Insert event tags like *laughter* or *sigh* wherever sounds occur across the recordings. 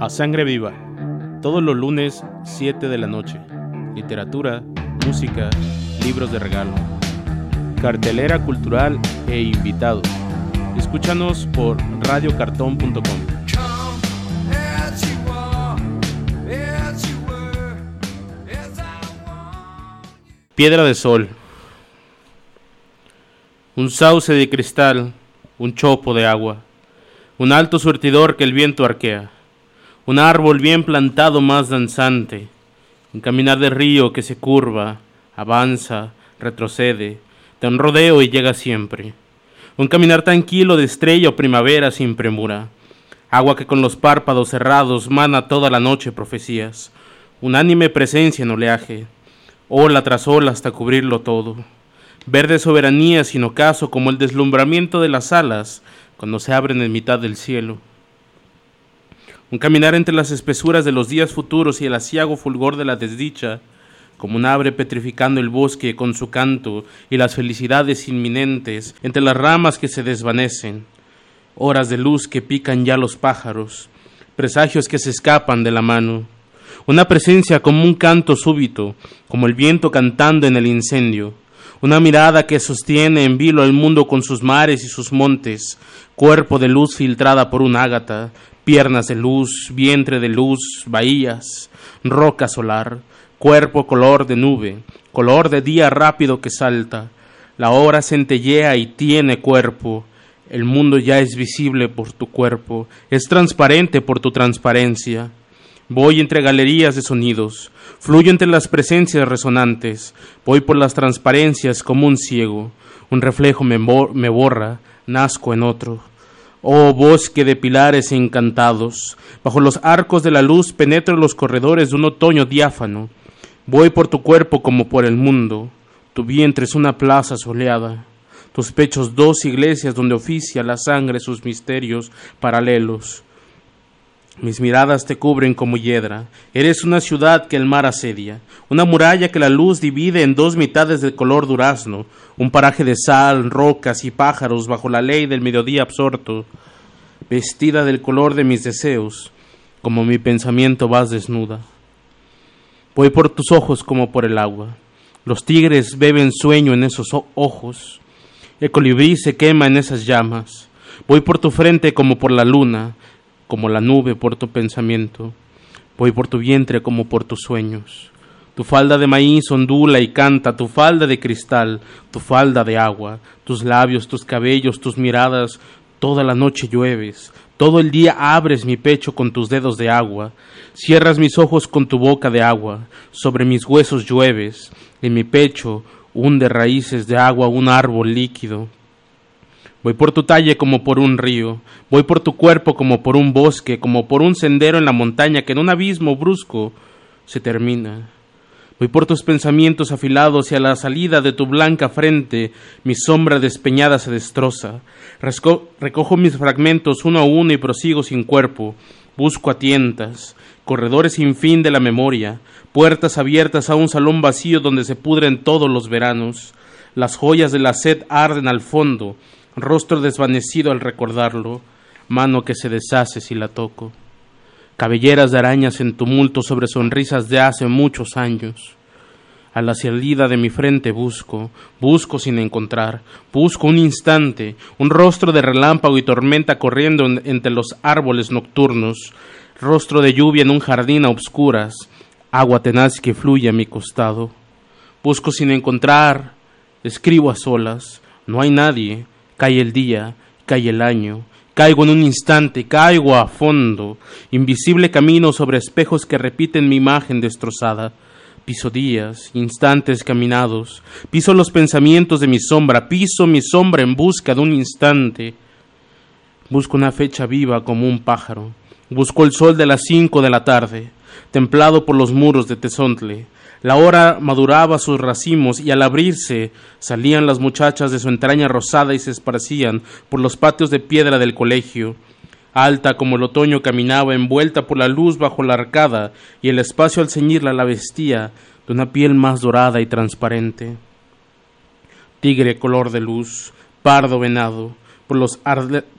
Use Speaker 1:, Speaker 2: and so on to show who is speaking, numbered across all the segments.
Speaker 1: A Sangre Viva, todos los lunes 7 de la noche. Literatura, música, libros de regalo. Cartelera cultural e invitados. Escúchanos por radiocartón.com. Piedra de Sol. Un sauce de cristal, un chopo de agua, un alto surtidor que el viento arquea, un árbol bien plantado más danzante, un caminar de río que se curva, avanza, retrocede, da un rodeo y llega siempre, un caminar tranquilo de estrella o primavera sin premura, agua que con los párpados cerrados mana toda la noche profecías, unánime presencia en oleaje, ola tras ola hasta cubrirlo todo. Verde soberanía sin ocaso como el deslumbramiento de las alas cuando se abren en mitad del cielo. Un caminar entre las espesuras de los días futuros y el asiago fulgor de la desdicha, como un ave petrificando el bosque con su canto y las felicidades inminentes entre las ramas que se desvanecen, horas de luz que pican ya los pájaros, presagios que se escapan de la mano, una presencia como un canto súbito, como el viento cantando en el incendio, una mirada que sostiene en vilo el mundo con sus mares y sus montes, cuerpo de luz filtrada por un ágata, piernas de luz, vientre de luz, bahías, roca solar, cuerpo color de nube, color de día rápido que salta, la hora centellea y tiene cuerpo, el mundo ya es visible por tu cuerpo, es transparente por tu transparencia. Voy entre galerías de sonidos, fluyo entre las presencias resonantes, voy por las transparencias como un ciego, un reflejo me, me borra, nazco en otro. Oh bosque de pilares encantados, bajo los arcos de la luz penetro los corredores de un otoño diáfano. Voy por tu cuerpo como por el mundo, tu vientre es una plaza soleada, tus pechos dos iglesias donde oficia la sangre sus misterios paralelos. Mis miradas te cubren como hiedra. Eres una ciudad que el mar asedia, una muralla que la luz divide en dos mitades de color durazno, un paraje de sal, rocas y pájaros bajo la ley del mediodía absorto, vestida del color de mis deseos, como mi pensamiento vas desnuda. Voy por tus ojos como por el agua. Los tigres beben sueño en esos ojos. El colibrí se quema en esas llamas. Voy por tu frente como por la luna, como la nube por tu pensamiento. Voy por tu vientre como por tus sueños. Tu falda de maíz ondula y canta, tu falda de cristal, tu falda de agua, tus labios, tus cabellos, tus miradas, toda la noche llueves, todo el día abres mi pecho con tus dedos de agua, cierras mis ojos con tu boca de agua, sobre mis huesos llueves, en mi pecho hunde raíces de agua un árbol líquido. Voy por tu talle como por un río, voy por tu cuerpo como por un bosque, como por un sendero en la montaña que en un abismo brusco se termina. Voy por tus pensamientos afilados y a la salida de tu blanca frente mi sombra despeñada se destroza. recojo mis fragmentos uno a uno y prosigo sin cuerpo. Busco a tientas, corredores sin fin de la memoria, puertas abiertas a un salón vacío donde se pudren todos los veranos. Las joyas de la sed arden al fondo, rostro desvanecido al recordarlo, mano que se deshace si la toco, cabelleras de arañas en tumulto sobre sonrisas de hace muchos años. A la salida de mi frente busco, busco sin encontrar, busco un instante, un rostro de relámpago y tormenta corriendo entre los árboles nocturnos, rostro de lluvia en un jardín a obscuras, agua tenaz que fluye a mi costado. Busco sin encontrar, escribo a solas, no hay nadie, Cae el día, cae el año, caigo en un instante, caigo a fondo, invisible camino sobre espejos que repiten mi imagen destrozada. Piso días, instantes caminados, piso los pensamientos de mi sombra, piso mi sombra en busca de un instante. Busco una fecha viva como un pájaro, busco el sol de las cinco de la tarde, templado por los muros de Tezontle, la hora maduraba sus racimos y al abrirse salían las muchachas de su entraña rosada y se esparcían por los patios de piedra del colegio. Alta como el otoño caminaba envuelta por la luz bajo la arcada y el espacio al ceñirla la vestía de una piel más dorada y transparente. Tigre color de luz, pardo venado, por los,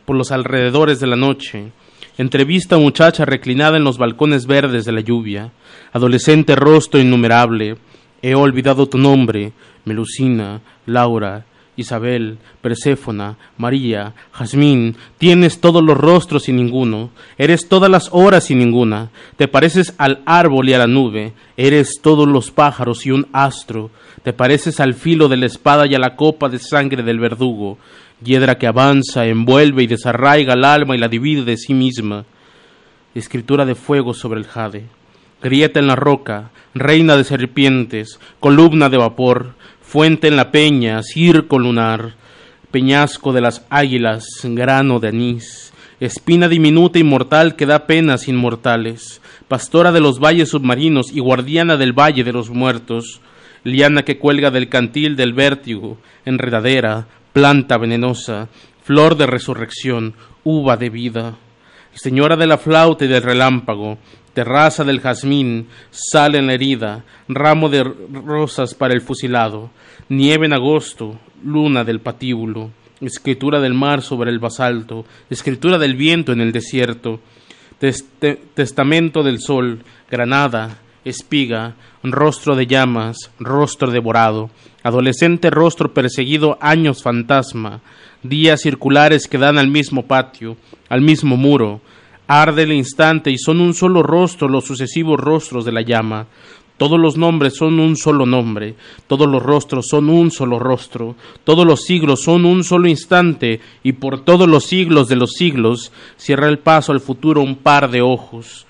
Speaker 1: por los alrededores de la noche, Entrevista a muchacha reclinada en los balcones verdes de la lluvia. Adolescente rostro innumerable. He olvidado tu nombre. Melusina, Laura, Isabel, Perséfona, María, Jazmín, tienes todos los rostros y ninguno, eres todas las horas y ninguna, te pareces al árbol y a la nube, eres todos los pájaros y un astro, te pareces al filo de la espada y a la copa de sangre del verdugo, hiedra que avanza, envuelve y desarraiga el alma y la divide de sí misma. Escritura de fuego sobre el jade, grieta en la roca, reina de serpientes, columna de vapor, fuente en la peña, circo lunar, peñasco de las águilas, grano de anís, espina diminuta y mortal que da penas inmortales, pastora de los valles submarinos y guardiana del valle de los muertos, liana que cuelga del cantil del vértigo, enredadera, planta venenosa, flor de resurrección, uva de vida, señora de la flauta y del relámpago, terraza del jazmín, sal en la herida, ramo de rosas para el fusilado, nieve en agosto, luna del patíbulo, escritura del mar sobre el basalto, escritura del viento en el desierto, testamento del sol, granada, espiga, rostro de llamas, rostro devorado, adolescente rostro perseguido, años fantasma, días circulares que dan al mismo patio, al mismo muro, arde el instante y son un solo rostro los sucesivos rostros de la llama. Todos los nombres son un solo nombre, todos los rostros son un solo rostro, todos los siglos son un solo instante, y por todos los siglos de los siglos cierra el paso al futuro un par de ojos.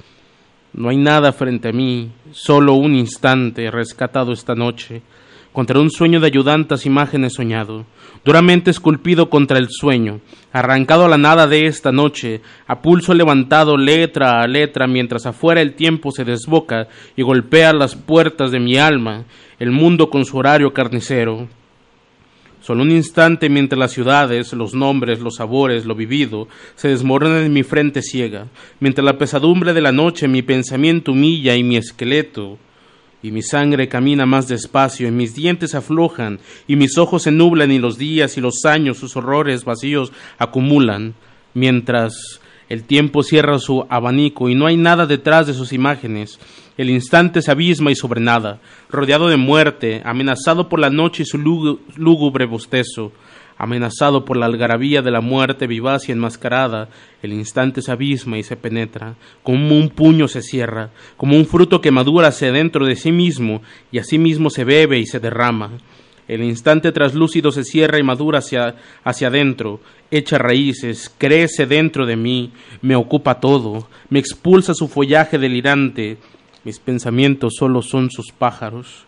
Speaker 1: No hay nada frente a mí, solo un instante rescatado esta noche, contra un sueño de ayudantas imágenes soñado duramente esculpido contra el sueño, arrancado a la nada de esta noche, a pulso levantado letra a letra, mientras afuera el tiempo se desboca y golpea las puertas de mi alma, el mundo con su horario carnicero. Solo un instante mientras las ciudades, los nombres, los sabores, lo vivido, se desmoronan en mi frente ciega, mientras la pesadumbre de la noche mi pensamiento humilla y mi esqueleto y mi sangre camina más despacio, y mis dientes aflojan, y mis ojos se nublan, y los días y los años, sus horrores vacíos acumulan, mientras el tiempo cierra su abanico y no hay nada detrás de sus imágenes. El instante se abisma y sobre nada, rodeado de muerte, amenazado por la noche y su lúgubre bostezo, amenazado por la algarabía de la muerte vivaz y enmascarada, el instante se abisma y se penetra, como un puño se cierra, como un fruto que madura hacia dentro de sí mismo y así mismo se bebe y se derrama. El instante traslúcido se cierra y madura hacia, hacia adentro, echa raíces, crece dentro de mí, me ocupa todo, me expulsa su follaje delirante, mis pensamientos solo son sus pájaros.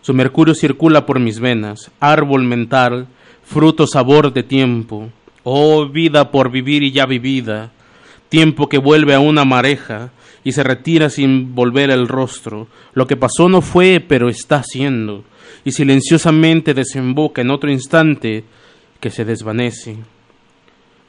Speaker 1: Su mercurio circula por mis venas, árbol mental, fruto sabor de tiempo, oh vida por vivir y ya vivida, tiempo que vuelve a una mareja y se retira sin volver el rostro, lo que pasó no fue, pero está siendo, y silenciosamente desemboca en otro instante que se desvanece.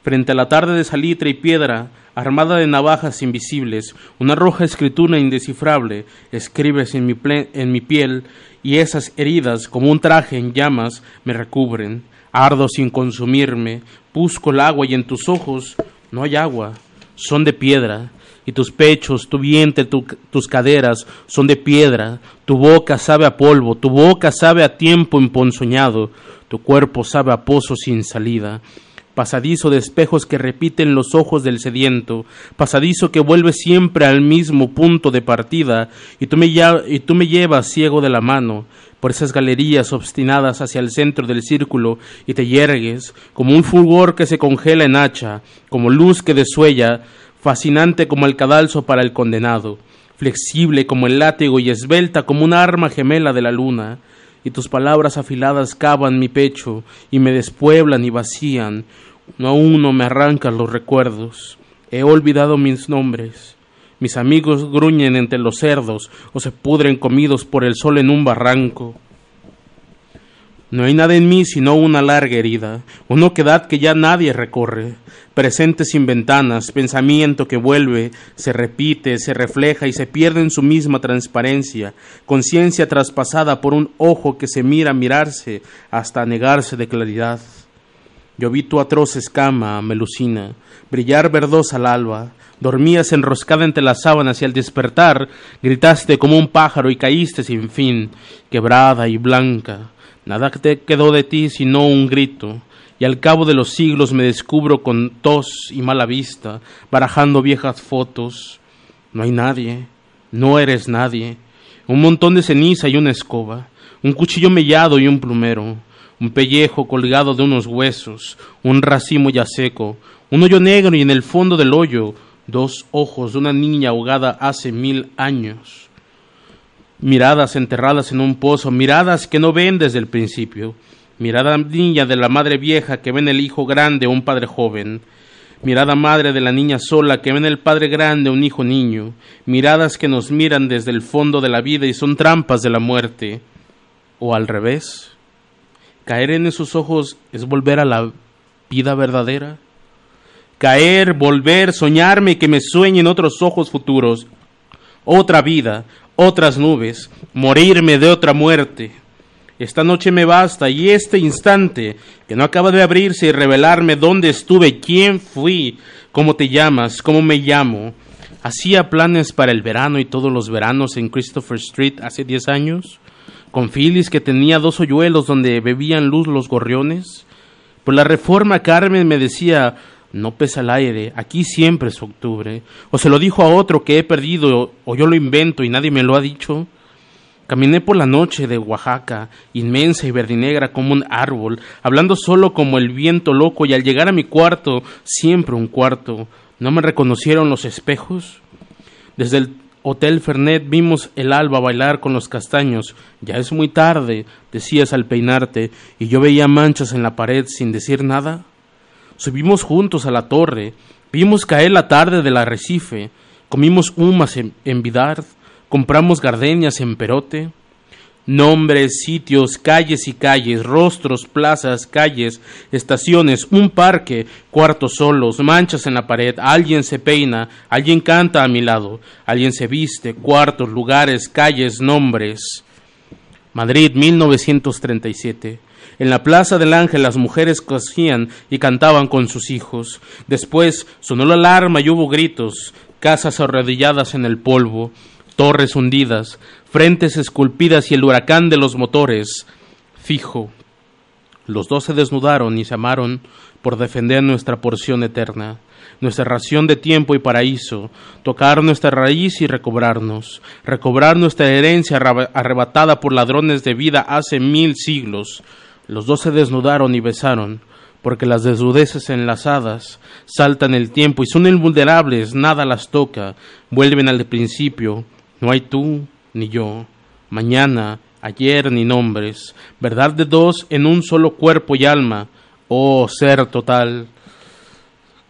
Speaker 1: Frente a la tarde de salitre y piedra, armada de navajas invisibles, una roja escritura indescifrable escribes en mi, en mi piel, y esas heridas, como un traje en llamas, me recubren ardo sin consumirme, busco el agua y en tus ojos no hay agua, son de piedra, y tus pechos, tu vientre, tus caderas son de piedra, tu boca sabe a polvo, tu boca sabe a tiempo emponzoñado, tu cuerpo sabe a pozo sin salida pasadizo de espejos que repiten los ojos del sediento, pasadizo que vuelve siempre al mismo punto de partida, y tú me, y tú me llevas ciego de la mano por esas galerías obstinadas hacia el centro del círculo, y te yergues, como un fulgor que se congela en hacha, como luz que desuella, fascinante como el cadalso para el condenado, flexible como el látigo y esbelta como un arma gemela de la luna, y tus palabras afiladas cavan mi pecho y me despueblan y vacían. No a uno me arrancan los recuerdos. He olvidado mis nombres. Mis amigos gruñen entre los cerdos o se pudren comidos por el sol en un barranco. No hay nada en mí sino una larga herida, una oquedad que ya nadie recorre, presente sin ventanas, pensamiento que vuelve, se repite, se refleja y se pierde en su misma transparencia, conciencia traspasada por un ojo que se mira a mirarse hasta negarse de claridad. Yo vi tu atroz escama, melusina, brillar verdosa al alba. Dormías enroscada entre las sábanas y al despertar gritaste como un pájaro y caíste sin fin, quebrada y blanca. Nada te quedó de ti sino un grito, y al cabo de los siglos me descubro con tos y mala vista, barajando viejas fotos. No hay nadie, no eres nadie. Un montón de ceniza y una escoba, un cuchillo mellado y un plumero, un pellejo colgado de unos huesos, un racimo ya seco, un hoyo negro y en el fondo del hoyo dos ojos de una niña ahogada hace mil años. Miradas enterradas en un pozo, miradas que no ven desde el principio, mirada niña de la madre vieja que ven el hijo grande un padre joven, mirada madre de la niña sola que ven el padre grande un hijo niño, miradas que nos miran desde el fondo de la vida y son trampas de la muerte, o al revés. Caer en esos ojos es volver a la vida verdadera. Caer, volver, soñarme que me sueñen otros ojos futuros, otra vida, otras nubes, morirme de otra muerte. Esta noche me basta y este instante que no acaba de abrirse y revelarme dónde estuve, quién fui, cómo te llamas, cómo me llamo. Hacía planes para el verano y todos los veranos en Christopher Street hace diez años, con Phyllis que tenía dos hoyuelos donde bebían luz los gorriones. Por la reforma Carmen me decía, no pesa el aire, aquí siempre es octubre. O se lo dijo a otro que he perdido, o yo lo invento y nadie me lo ha dicho. Caminé por la noche de Oaxaca, inmensa y verdinegra como un árbol, hablando solo como el viento loco, y al llegar a mi cuarto, siempre un cuarto, ¿no me reconocieron los espejos? Desde el Hotel Fernet vimos el alba bailar con los castaños. Ya es muy tarde, decías al peinarte, y yo veía manchas en la pared sin decir nada. Subimos juntos a la torre, vimos caer la tarde del arrecife, comimos humas en, en Vidar, compramos gardenias en Perote. Nombres, sitios, calles y calles, rostros, plazas, calles, estaciones, un parque, cuartos solos, manchas en la pared, alguien se peina, alguien canta a mi lado, alguien se viste, cuartos, lugares, calles, nombres. Madrid, 1937. En la Plaza del Ángel las mujeres cosían y cantaban con sus hijos. Después sonó la alarma y hubo gritos, casas arrodilladas en el polvo, torres hundidas, frentes esculpidas y el huracán de los motores. Fijo. Los dos se desnudaron y se amaron por defender nuestra porción eterna, nuestra ración de tiempo y paraíso, tocar nuestra raíz y recobrarnos, recobrar nuestra herencia arrebatada por ladrones de vida hace mil siglos, los dos se desnudaron y besaron, porque las desnudeces enlazadas saltan el tiempo y son invulnerables, nada las toca, vuelven al principio, no hay tú ni yo, mañana, ayer ni nombres, verdad de dos en un solo cuerpo y alma, oh ser total.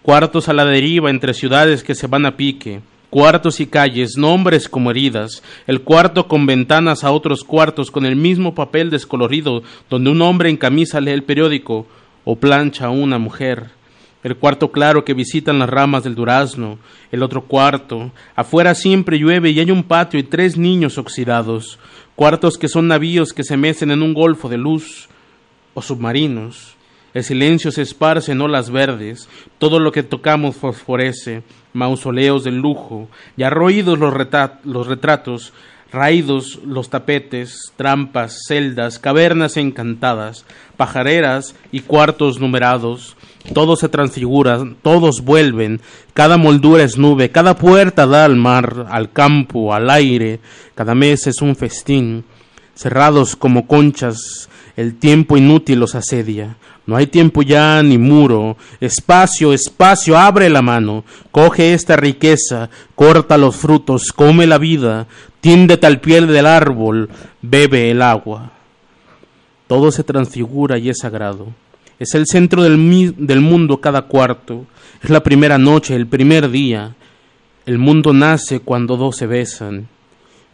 Speaker 1: Cuartos a la deriva entre ciudades que se van a pique, cuartos y calles, nombres como heridas, el cuarto con ventanas a otros cuartos con el mismo papel descolorido donde un hombre en camisa lee el periódico o plancha a una mujer. El cuarto claro que visitan las ramas del durazno, el otro cuarto, afuera siempre llueve y hay un patio y tres niños oxidados, cuartos que son navíos que se mecen en un golfo de luz, o submarinos. El silencio se esparce en olas verdes, todo lo que tocamos fosforece, mausoleos de lujo, ya roídos los, los retratos, raídos los tapetes, trampas, celdas, cavernas encantadas, pajareras y cuartos numerados, todos se transfiguran, todos vuelven, cada moldura es nube, cada puerta da al mar, al campo, al aire, cada mes es un festín, cerrados como conchas, el tiempo inútil los asedia, no hay tiempo ya ni muro. Espacio, espacio, abre la mano. Coge esta riqueza, corta los frutos, come la vida, tiéndete al pie del árbol, bebe el agua. Todo se transfigura y es sagrado. Es el centro del, del mundo cada cuarto. Es la primera noche, el primer día. El mundo nace cuando dos se besan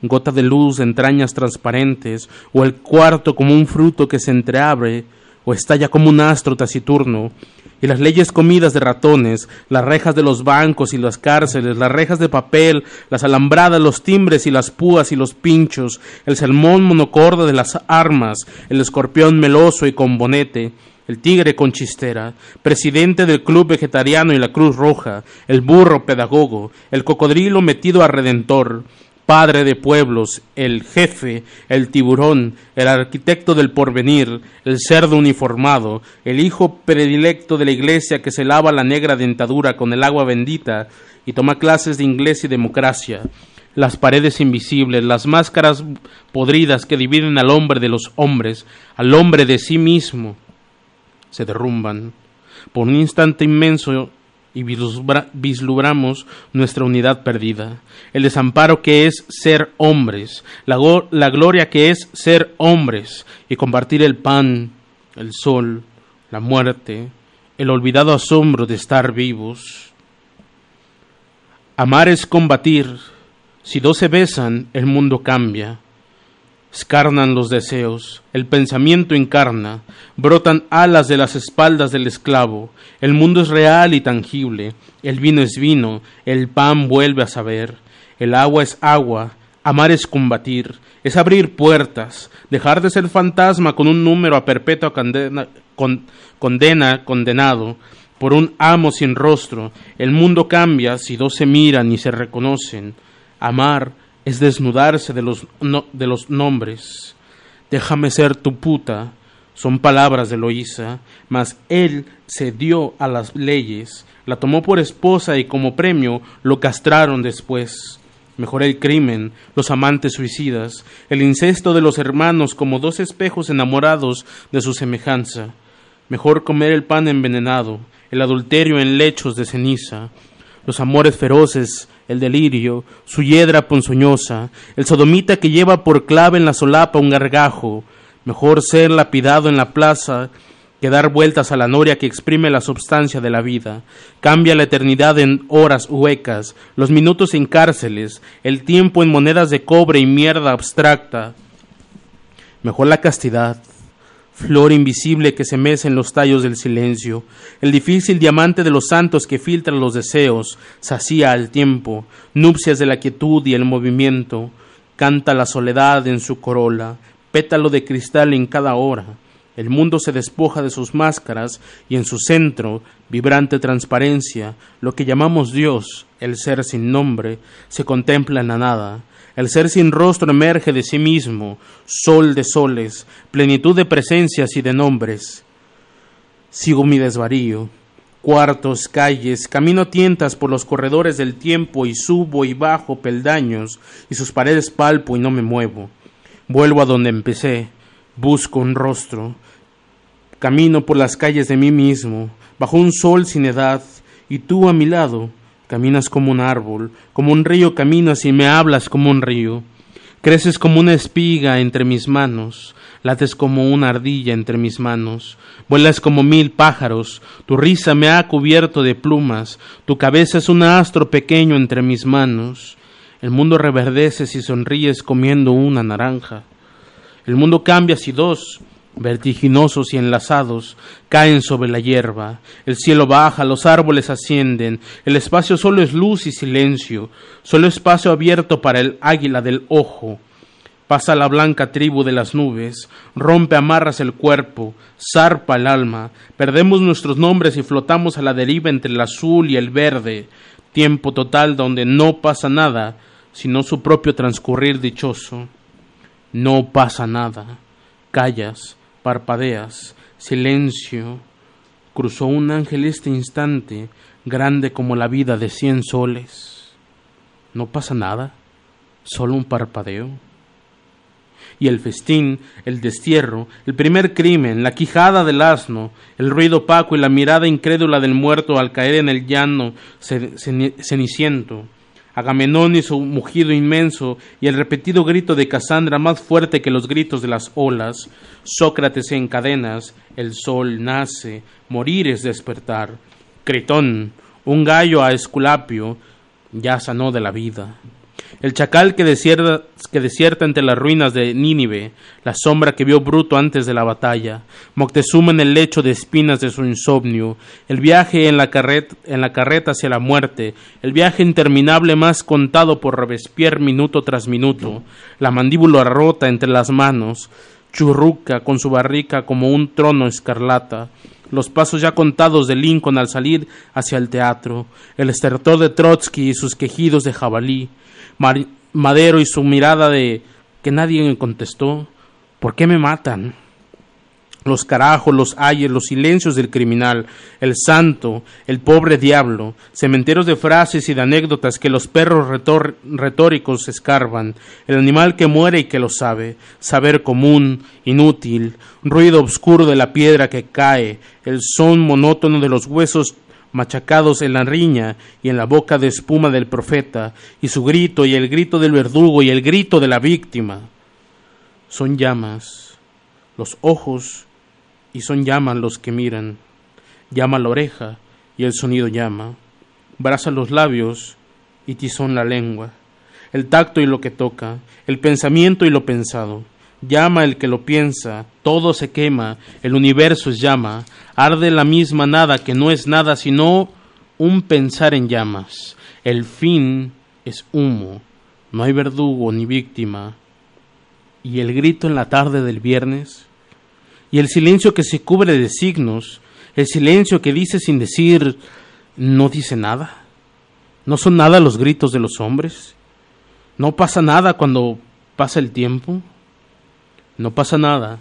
Speaker 1: gota de luz entrañas transparentes, o el cuarto como un fruto que se entreabre, o estalla como un astro taciturno, y las leyes comidas de ratones, las rejas de los bancos y las cárceles, las rejas de papel, las alambradas, los timbres y las púas y los pinchos, el sermón monocorde de las armas, el escorpión meloso y con bonete, el tigre con chistera, presidente del Club Vegetariano y la Cruz Roja, el burro pedagogo, el cocodrilo metido a redentor, padre de pueblos, el jefe, el tiburón, el arquitecto del porvenir, el cerdo uniformado, el hijo predilecto de la iglesia que se lava la negra dentadura con el agua bendita y toma clases de inglés y democracia, las paredes invisibles, las máscaras podridas que dividen al hombre de los hombres, al hombre de sí mismo, se derrumban. Por un instante inmenso y vislumbramos nuestra unidad perdida, el desamparo que es ser hombres, la, la gloria que es ser hombres y compartir el pan, el sol, la muerte, el olvidado asombro de estar vivos. Amar es combatir. Si dos se besan, el mundo cambia. Escarnan los deseos, el pensamiento encarna, brotan alas de las espaldas del esclavo, el mundo es real y tangible, el vino es vino, el pan vuelve a saber, el agua es agua, amar es combatir, es abrir puertas, dejar de ser fantasma con un número a perpetua condena, condena condenado, por un amo sin rostro, el mundo cambia si dos se miran y se reconocen, amar es desnudarse de los, de los nombres. Déjame ser tu puta, son palabras de Loísa, mas él cedió a las leyes, la tomó por esposa y como premio lo castraron después. Mejor el crimen, los amantes suicidas, el incesto de los hermanos como dos espejos enamorados de su semejanza. Mejor comer el pan envenenado, el adulterio en lechos de ceniza, los amores feroces, el delirio, su hiedra ponzoñosa, el sodomita que lleva por clave en la solapa un gargajo, mejor ser lapidado en la plaza que dar vueltas a la noria que exprime la substancia de la vida, cambia la eternidad en horas huecas, los minutos en cárceles, el tiempo en monedas de cobre y mierda abstracta. Mejor la castidad, flor invisible que se mece en los tallos del silencio, el difícil diamante de los santos que filtra los deseos, sacía al tiempo, nupcias de la quietud y el movimiento, canta la soledad en su corola, pétalo de cristal en cada hora. El mundo se despoja de sus máscaras y en su centro, vibrante transparencia, lo que llamamos Dios, el ser sin nombre, se contempla en la nada, el ser sin rostro emerge de sí mismo, sol de soles, plenitud de presencias y de nombres. Sigo mi desvarío, cuartos, calles, camino tientas por los corredores del tiempo y subo y bajo peldaños y sus paredes palpo y no me muevo. Vuelvo a donde empecé, busco un rostro, camino por las calles de mí mismo, bajo un sol sin edad, y tú a mi lado, Caminas como un árbol, como un río caminas y me hablas como un río. Creces como una espiga entre mis manos, lates como una ardilla entre mis manos, vuelas como mil pájaros, tu risa me ha cubierto de plumas, tu cabeza es un astro pequeño entre mis manos. El mundo reverdece si sonríes comiendo una naranja. El mundo cambia si dos, vertiginosos y enlazados, caen sobre la hierba, el cielo baja, los árboles ascienden, el espacio solo es luz y silencio, solo espacio abierto para el águila del ojo. Pasa la blanca tribu de las nubes, rompe amarras el cuerpo, zarpa el alma, perdemos nuestros nombres y flotamos a la deriva entre el azul y el verde, tiempo total donde no pasa nada, sino su propio transcurrir dichoso. No pasa nada. Callas, parpadeas, silencio. Cruzó un ángel este instante, grande como la vida de cien soles. No pasa nada, solo un parpadeo. Y el festín, el destierro, el primer crimen, la quijada del asno, el ruido opaco y la mirada incrédula del muerto al caer en el llano ceniciento, Agamenón y su mugido inmenso y el repetido grito de Casandra más fuerte que los gritos de las olas, Sócrates en cadenas, el sol nace, morir es despertar, Critón, un gallo a Esculapio, ya sanó de la vida el chacal que desierta, que desierta entre las ruinas de Nínive, la sombra que vio Bruto antes de la batalla, Moctezuma en el lecho de espinas de su insomnio, el viaje en la, carreta, en la carreta hacia la muerte, el viaje interminable más contado por Robespierre minuto tras minuto, la mandíbula rota entre las manos, churruca con su barrica como un trono escarlata, los pasos ya contados de Lincoln al salir hacia el teatro, el estertor de Trotsky y sus quejidos de jabalí, Madero y su mirada de que nadie me contestó, ¿por qué me matan? los carajos, los ayes, los silencios del criminal, el santo, el pobre diablo, cementeros de frases y de anécdotas que los perros retóricos escarban, el animal que muere y que lo sabe, saber común, inútil, ruido oscuro de la piedra que cae, el son monótono de los huesos machacados en la riña y en la boca de espuma del profeta, y su grito y el grito del verdugo y el grito de la víctima. Son llamas, los ojos y son llamas los que miran. Llama la oreja y el sonido llama. Braza los labios y tizón la lengua. El tacto y lo que toca, el pensamiento y lo pensado. Llama el que lo piensa, todo se quema, el universo es llama, arde la misma nada que no es nada sino un pensar en llamas. El fin es humo, no hay verdugo ni víctima. Y el grito en la tarde del viernes y el silencio que se cubre de signos, el silencio que dice sin decir, no dice nada. No son nada los gritos de los hombres. No pasa nada cuando pasa el tiempo. No pasa nada.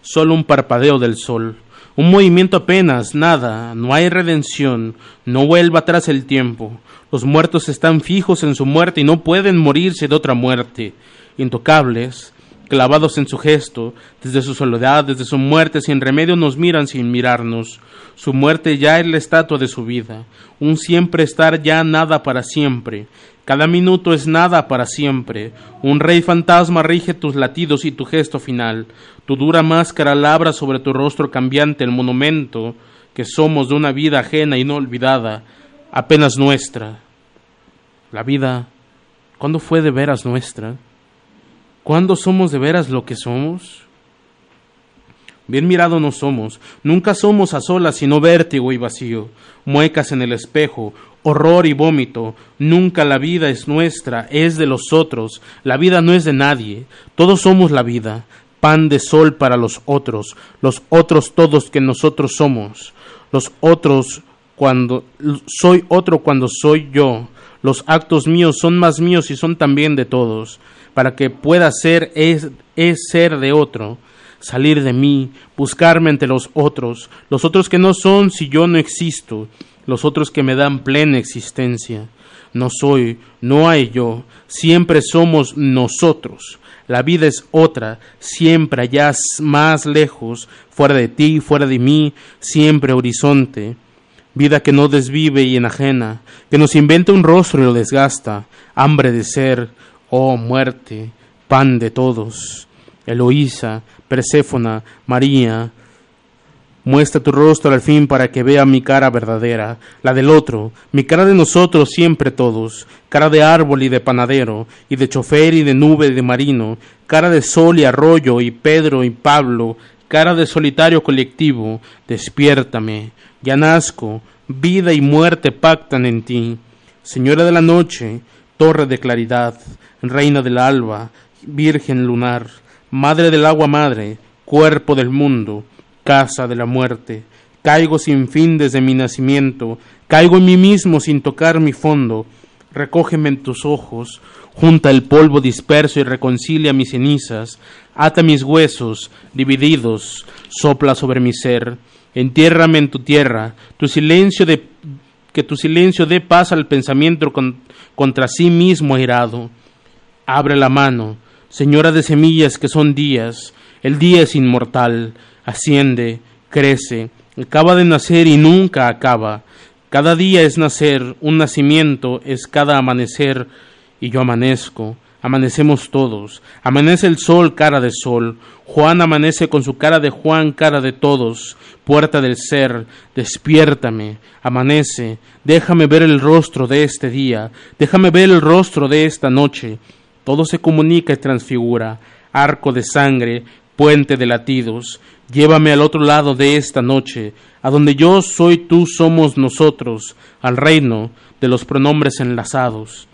Speaker 1: Solo un parpadeo del sol. Un movimiento apenas, nada. No hay redención. No vuelva atrás el tiempo. Los muertos están fijos en su muerte y no pueden morirse de otra muerte. Intocables, clavados en su gesto, desde su soledad, desde su muerte, sin remedio nos miran sin mirarnos. Su muerte ya es la estatua de su vida, un siempre estar ya nada para siempre. Cada minuto es nada para siempre. Un rey fantasma rige tus latidos y tu gesto final. Tu dura máscara labra sobre tu rostro cambiante el monumento que somos de una vida ajena y no olvidada, apenas nuestra. La vida, ¿cuándo fue de veras nuestra? ¿Cuándo somos de veras lo que somos? Bien mirado no somos, nunca somos a solas sino vértigo y vacío, muecas en el espejo, horror y vómito, nunca la vida es nuestra, es de los otros, la vida no es de nadie, todos somos la vida, pan de sol para los otros, los otros todos que nosotros somos, los otros cuando soy otro cuando soy yo, los actos míos son más míos y son también de todos, para que pueda ser es, es ser de otro, salir de mí, buscarme entre los otros, los otros que no son si yo no existo, los otros que me dan plena existencia. No soy, no hay yo, siempre somos nosotros. La vida es otra, siempre allá más lejos, fuera de ti, fuera de mí, siempre horizonte. Vida que no desvive y enajena, que nos inventa un rostro y lo desgasta, hambre de ser, oh muerte, pan de todos, Eloísa, Perséfona, María, muestra tu rostro al fin para que vea mi cara verdadera, la del otro, mi cara de nosotros siempre todos, cara de árbol y de panadero, y de chofer y de nube y de marino, cara de sol y arroyo y Pedro y Pablo, cara de solitario colectivo, despiértame, ya nazco, vida y muerte pactan en ti. Señora de la noche, torre de claridad, reina del alba, virgen lunar, madre del agua madre, cuerpo del mundo, casa de la muerte, caigo sin fin desde mi nacimiento, caigo en mí mismo sin tocar mi fondo, recógeme en tus ojos, junta el polvo disperso y reconcilia mis cenizas, ata mis huesos divididos, sopla sobre mi ser, entiérrame en tu tierra, tu silencio de que tu silencio dé paz al pensamiento contra sí mismo airado. Abre la mano, señora de semillas que son días, el día es inmortal, asciende, crece, acaba de nacer y nunca acaba. Cada día es nacer, un nacimiento es cada amanecer, y yo amanezco, amanecemos todos, amanece el sol cara de sol, Juan amanece con su cara de Juan cara de todos, puerta del ser, despiértame, amanece, déjame ver el rostro de este día, déjame ver el rostro de esta noche, todo se comunica y transfigura, arco de sangre, puente de latidos, llévame al otro lado de esta noche, a donde yo soy tú somos nosotros, al reino de los pronombres enlazados.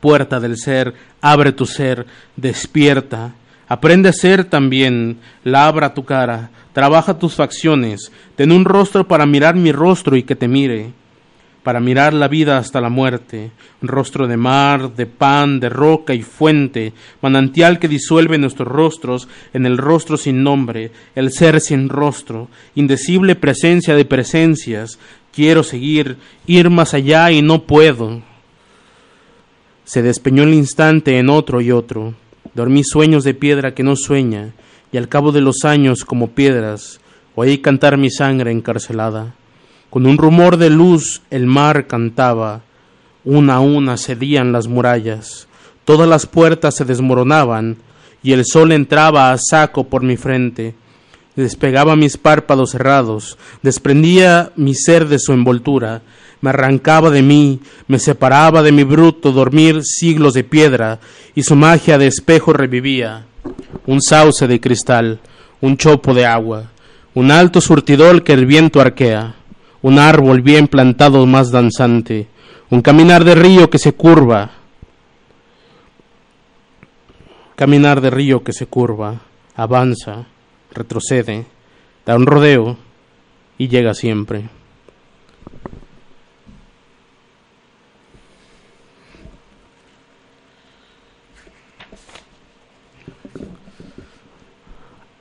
Speaker 1: Puerta del ser, abre tu ser, despierta, Aprende a ser también, labra tu cara, trabaja tus facciones, ten un rostro para mirar mi rostro y que te mire, para mirar la vida hasta la muerte, rostro de mar, de pan, de roca y fuente, manantial que disuelve nuestros rostros en el rostro sin nombre, el ser sin rostro, indecible presencia de presencias, quiero seguir, ir más allá y no puedo. Se despeñó el instante en otro y otro Dormí sueños de piedra que no sueña, y al cabo de los años, como piedras, oí cantar mi sangre encarcelada. Con un rumor de luz el mar cantaba, una a una cedían las murallas, todas las puertas se desmoronaban, y el sol entraba a saco por mi frente, despegaba mis párpados cerrados, desprendía mi ser de su envoltura, me arrancaba de mí, me separaba de mi bruto dormir siglos de piedra, y su magia de espejo revivía. Un sauce de cristal, un chopo de agua, un alto surtidor que el viento arquea, un árbol bien plantado más danzante, un caminar de río que se curva, caminar de río que se curva, avanza, retrocede, da un rodeo y llega siempre.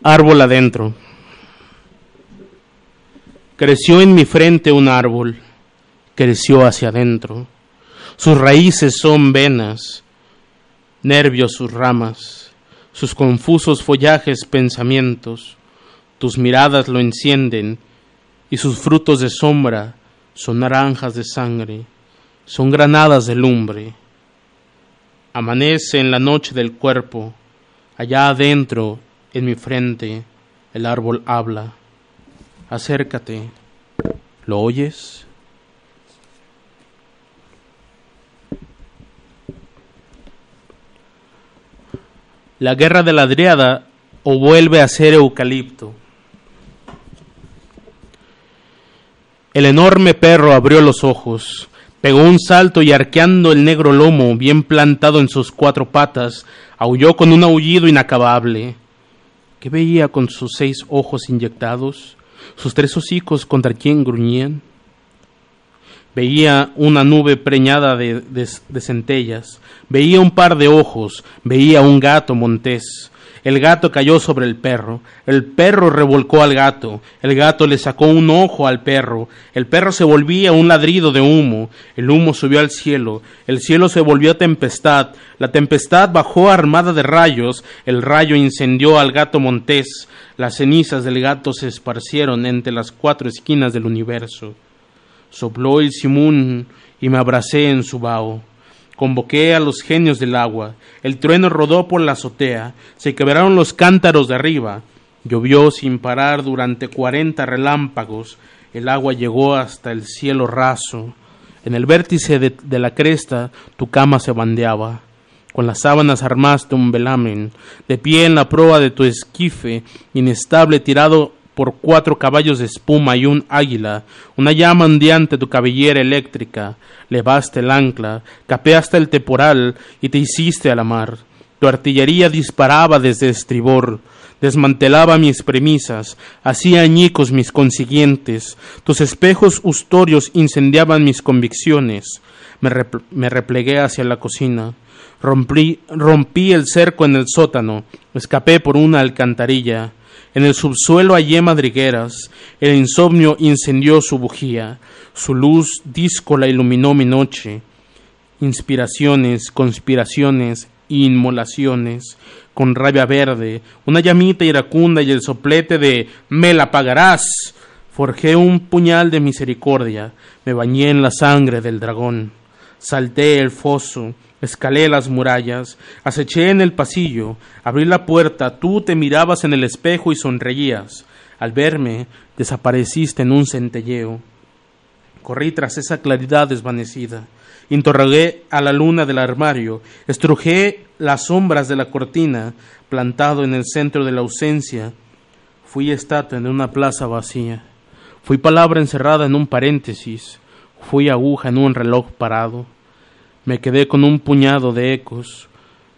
Speaker 1: Árbol adentro. Creció en mi frente un árbol, creció hacia adentro. Sus raíces son venas, nervios sus ramas, sus confusos follajes pensamientos. Tus miradas lo encienden y sus frutos de sombra son naranjas de sangre, son granadas de lumbre. Amanece en la noche del cuerpo, allá adentro en mi frente el árbol habla. Acércate. ¿Lo oyes? La guerra de la Adriada o vuelve a ser eucalipto. El enorme perro abrió los ojos, pegó un salto y arqueando el negro lomo bien plantado en sus cuatro patas, aulló con un aullido inacabable. ¿Qué veía con sus seis ojos inyectados? ¿Sus tres hocicos contra quien gruñían? Veía una nube preñada de, de, centellas, veía un par de ojos, veía un gato montés, el gato cayó sobre el perro, el perro revolcó al gato, el gato le sacó un ojo al perro, el perro se volvía un ladrido de humo, el humo subió al cielo, el cielo se volvió tempestad, la tempestad bajó armada de rayos, el rayo incendió al gato montés, las cenizas del gato se esparcieron entre las cuatro esquinas del universo. Sopló el simún y me abracé en su vaho. Convoqué a los genios del agua, el trueno rodó por la azotea, se quebraron los cántaros de arriba, llovió sin parar durante cuarenta relámpagos, el agua llegó hasta el cielo raso, en el vértice de, la cresta tu cama se bandeaba, con las sábanas armaste un velamen, de pie en la proa de tu esquife, inestable tirado por cuatro caballos de espuma y un águila, una llama ondeante tu cabellera eléctrica, levaste el ancla, capeaste el temporal y te hiciste a la mar. Tu artillería disparaba desde estribor, desmantelaba mis premisas, hacía añicos mis consiguientes, tus espejos ustorios incendiaban mis convicciones. Me, me replegué hacia la cocina, rompí, rompí el cerco en el sótano, escapé por una alcantarilla, en el subsuelo hallé madrigueras, el insomnio incendió su bujía, su luz díscola iluminó mi noche. Inspiraciones, conspiraciones, inmolaciones, con rabia verde, una llamita iracunda y el soplete de me la pagarás. Forjé un puñal de misericordia, me bañé en la sangre del dragón, salté el foso, Escalé las murallas, aceché en el pasillo, abrí la puerta, tú te mirabas en el espejo y sonreías. Al verme, desapareciste en un centelleo. Corrí tras esa claridad desvanecida. Interrogué a la luna del armario, estrujé las sombras de la cortina, plantado en el centro de la ausencia. Fui estatua en una plaza vacía. Fui palabra encerrada en un paréntesis. Fui aguja en un reloj parado. Me quedé con un puñado de ecos,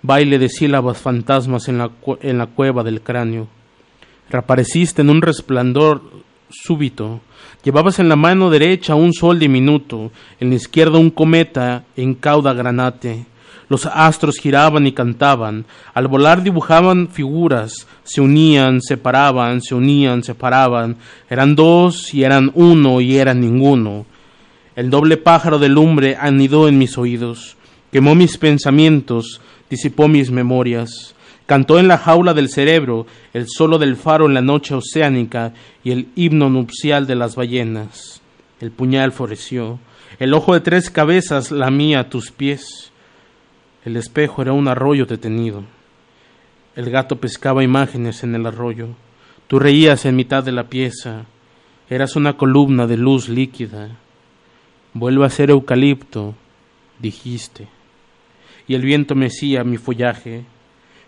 Speaker 1: baile de sílabas fantasmas en la, en la cueva del cráneo. Reapareciste en un resplandor súbito. Llevabas en la mano derecha un sol diminuto, en la izquierda un cometa en cauda granate. Los astros giraban y cantaban, al volar dibujaban figuras, se unían, separaban, se unían, separaban, eran dos y eran uno y eran ninguno. El doble pájaro del lumbre anidó en mis oídos, quemó mis pensamientos, disipó mis memorias, cantó en la jaula del cerebro el solo del faro en la noche oceánica y el himno nupcial de las ballenas. El puñal floreció, el ojo de tres cabezas lamía tus pies. El espejo era un arroyo detenido. El gato pescaba imágenes en el arroyo. Tú reías en mitad de la pieza. Eras una columna de luz líquida. Vuelve a ser eucalipto, dijiste. Y el viento mecía mi follaje.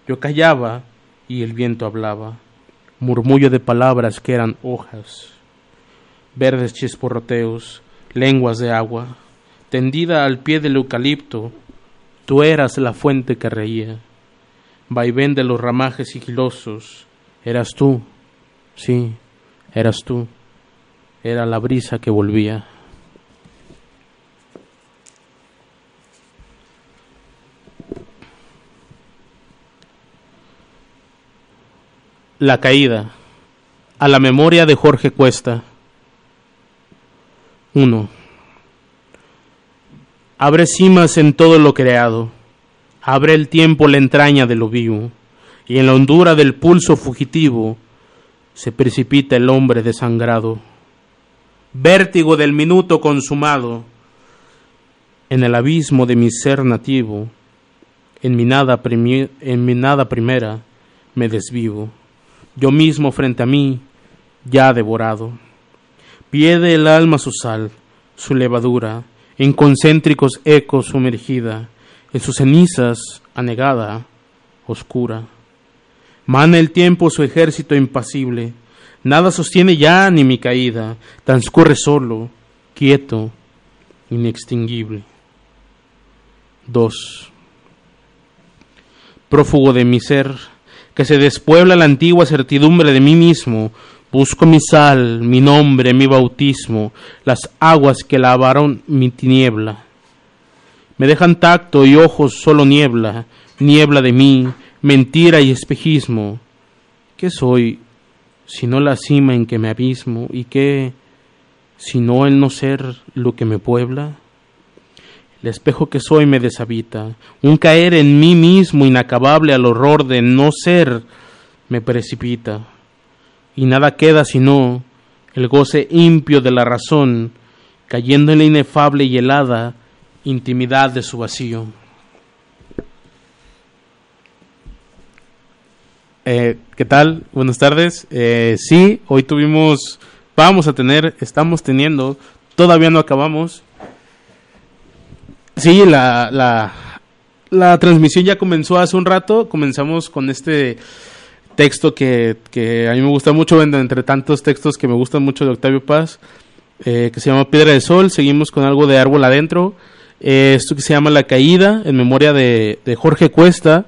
Speaker 1: Yo callaba y el viento hablaba. Murmullo de palabras que eran hojas. Verdes chisporroteos, lenguas de agua. Tendida al pie del eucalipto, Tú eras la fuente que reía, vaivén de los ramajes sigilosos. Eras tú, sí, eras tú. Era la brisa que volvía. La caída. A la memoria de Jorge Cuesta. 1. Abre cimas en todo lo creado, abre el tiempo la entraña de lo vivo, y en la hondura del pulso fugitivo se precipita el hombre desangrado. Vértigo del minuto consumado, en el abismo de mi ser nativo, en mi nada, en mi nada primera me desvivo, yo mismo frente a mí, ya devorado. Piede el alma su sal, su levadura, en concéntricos ecos sumergida, en sus cenizas anegada, oscura. Mana el tiempo su ejército impasible, nada sostiene ya ni mi caída, transcurre solo, quieto, inextinguible. 2. Prófugo de mi ser, que se despuebla la antigua certidumbre de mí mismo, Busco mi sal, mi nombre, mi bautismo, las aguas que lavaron mi tiniebla. Me dejan tacto y ojos solo niebla, niebla de mí, mentira y espejismo. ¿Qué soy sino la cima en que me abismo? ¿Y qué sino el no ser lo que me puebla? El espejo que soy me deshabita, un caer en mí mismo inacabable al horror de no ser me precipita y nada queda sino el goce impio de la razón, cayendo en la inefable y helada intimidad de su vacío. Eh, ¿Qué tal? Buenas tardes. Eh, sí, hoy tuvimos, vamos a tener, estamos teniendo, todavía no acabamos. Sí, la, la, la transmisión ya comenzó hace un rato, comenzamos con este texto que, que, a mí me gusta mucho, entre tantos textos que me gustan mucho de Octavio Paz, eh, que se llama Piedra de Sol. Seguimos con algo de Árbol Adentro. Eh, esto que se llama La Caída, en memoria de, de, Jorge Cuesta,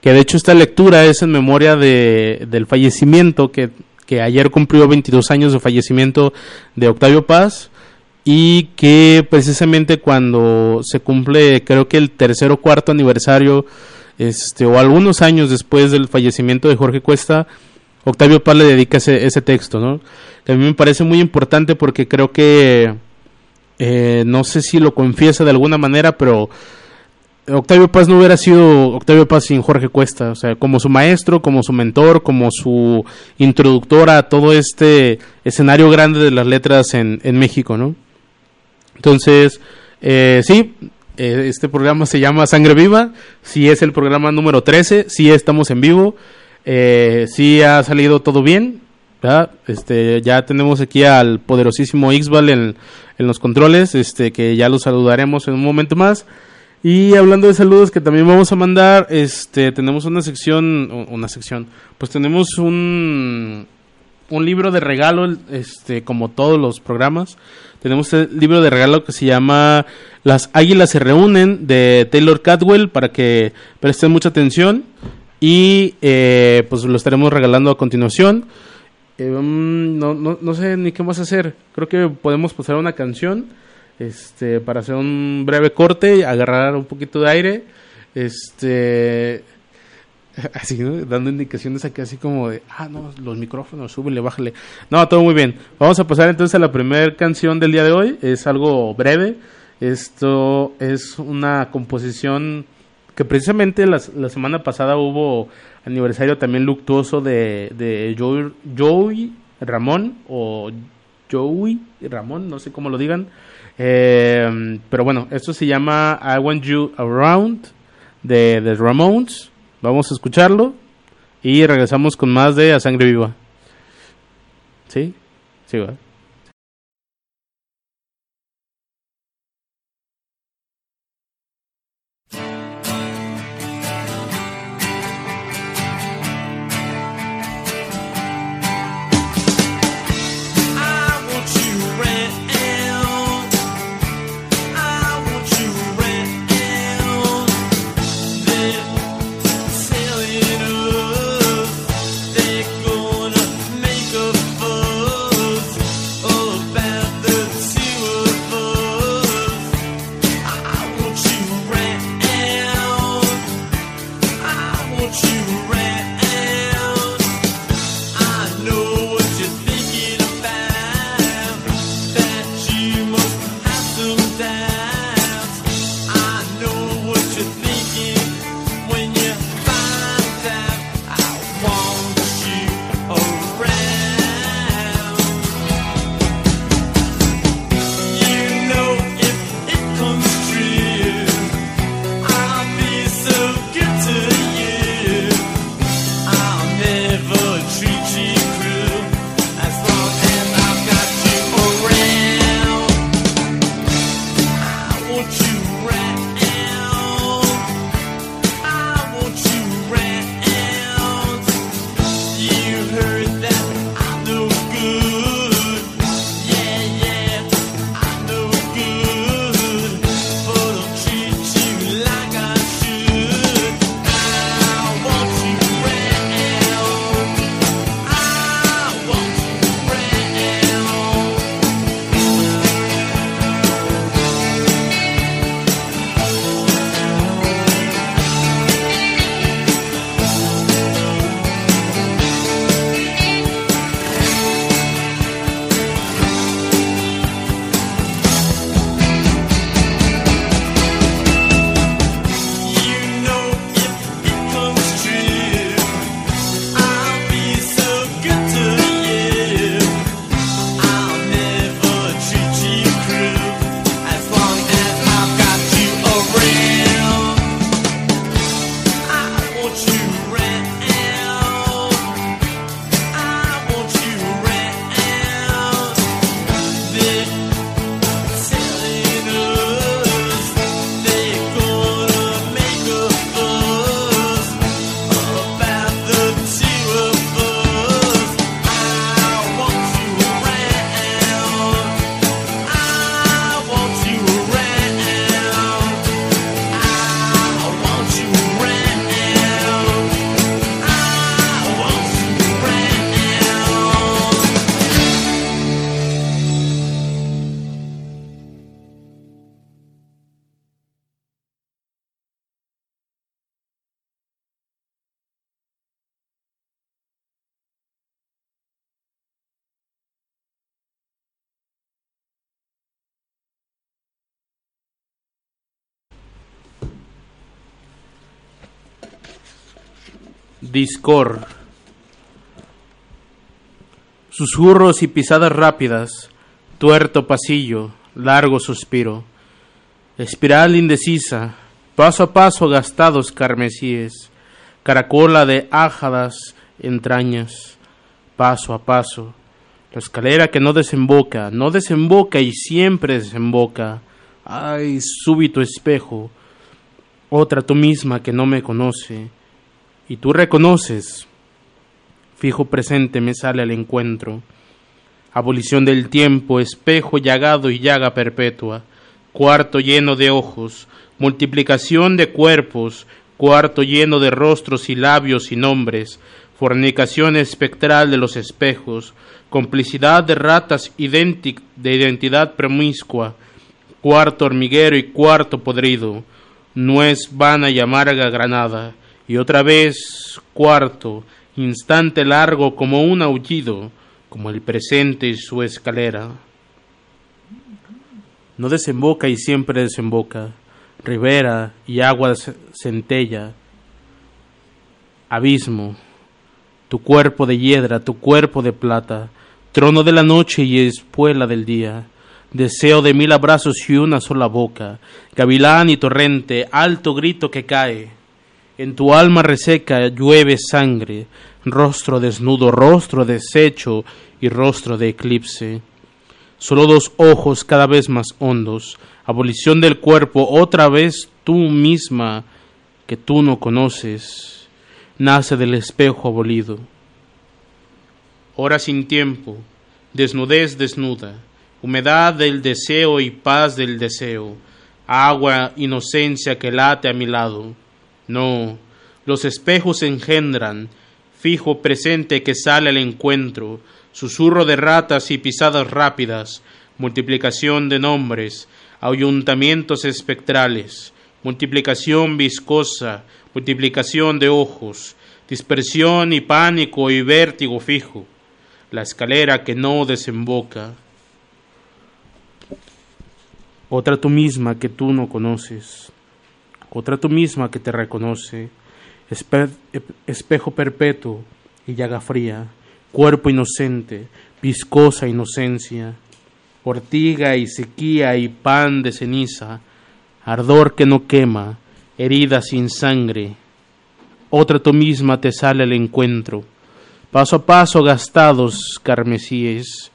Speaker 1: que de hecho esta lectura es en memoria de, del fallecimiento, que, que ayer cumplió 22 años de fallecimiento de Octavio Paz y que precisamente cuando se cumple creo que el tercer o cuarto aniversario este, o algunos años después del fallecimiento de Jorge Cuesta, Octavio Paz le dedica ese, ese texto, ¿no? Que a mí me parece muy importante porque creo que, eh, no sé si lo confiesa de alguna manera, pero Octavio Paz no hubiera sido Octavio Paz sin Jorge Cuesta, o sea, como su maestro, como su mentor, como su introductor a todo este escenario grande de las letras en, en México, ¿no? Entonces, eh, sí, eh, este programa se llama Sangre Viva. Si es el programa número 13, si estamos en vivo. Eh, si ha salido todo bien. Este, ya tenemos aquí al poderosísimo Ixbal en, en los controles, este, que ya lo saludaremos en un momento más. Y hablando de saludos que también vamos a mandar, este, tenemos una sección, una sección, pues tenemos un,
Speaker 2: un libro de regalo, este, como todos los programas. Tenemos el libro de regalo que se llama Las Águilas se reúnen de Taylor Cadwell para que presten mucha atención y eh, pues lo estaremos regalando a continuación. Eh, mm, no, no, no, sé ni qué más hacer. Creo que podemos pasar una canción este, para hacer un breve corte, agarrar un poquito de aire. Este *laughs* así, Dando indicaciones aquí así como de, ah, no, los micrófonos, súbele, bájale. No, todo muy bien. Vamos a pasar entonces a la primera canción del día de hoy. Es algo breve. Esto es una composición que precisamente la, la semana pasada hubo aniversario también luctuoso de, Joey Ramón o Joey Ramón, no sé cómo lo digan. Eh, pero bueno, esto se llama I Want You Around de The Ramones. Vamos a escucharlo y regresamos con más de A Sangre Viva. ¿Sí? Sí, va. Discord. Susurros y pisadas rápidas, tuerto pasillo, largo suspiro, espiral indecisa, paso a paso gastados carmesíes, caracola de ájadas entrañas, paso a paso, la escalera que no desemboca, no desemboca y siempre desemboca, ay, súbito espejo, otra tú misma que no me conoce, y tú reconoces
Speaker 1: fijo presente me sale al encuentro. Abolición del tiempo, espejo llagado y llaga perpetua, cuarto lleno de ojos, multiplicación de cuerpos, cuarto lleno de rostros y labios y nombres, fornicación espectral de los espejos, complicidad de ratas de identidad promiscua, cuarto hormiguero y cuarto podrido, nuez vana y amarga granada, y otra vez cuarto, instante largo como un aullido, como el presente y su escalera. No desemboca y siempre desemboca, ribera y agua centella, abismo, tu cuerpo de hiedra, tu cuerpo de plata, trono de la noche y espuela del día, deseo de mil abrazos y una sola boca, gavilán y torrente, alto grito que cae, en tu alma reseca llueve sangre, rostro desnudo, rostro deshecho y rostro de eclipse. Solo dos ojos cada vez más hondos, abolición del cuerpo, otra vez tú misma que tú no conoces, nace del espejo abolido. Hora sin tiempo, desnudez desnuda, humedad del deseo y paz del deseo, agua, inocencia que late a mi lado no, los espejos engendran, fijo presente que sale al encuentro, susurro de ratas y pisadas rápidas, multiplicación de nombres, ahuyuntamientos espectrales, multiplicación viscosa, multiplicación de ojos, dispersión y pánico y vértigo fijo, la escalera que no desemboca. Otra tú misma que tú no conoces otra tú misma que te reconoce, espejo perpetuo y llaga fría, cuerpo inocente, viscosa inocencia, ortiga y sequía y pan de ceniza, ardor que no quema, herida sin sangre. Otra tú misma te sale al encuentro, paso a paso gastados carmesíes,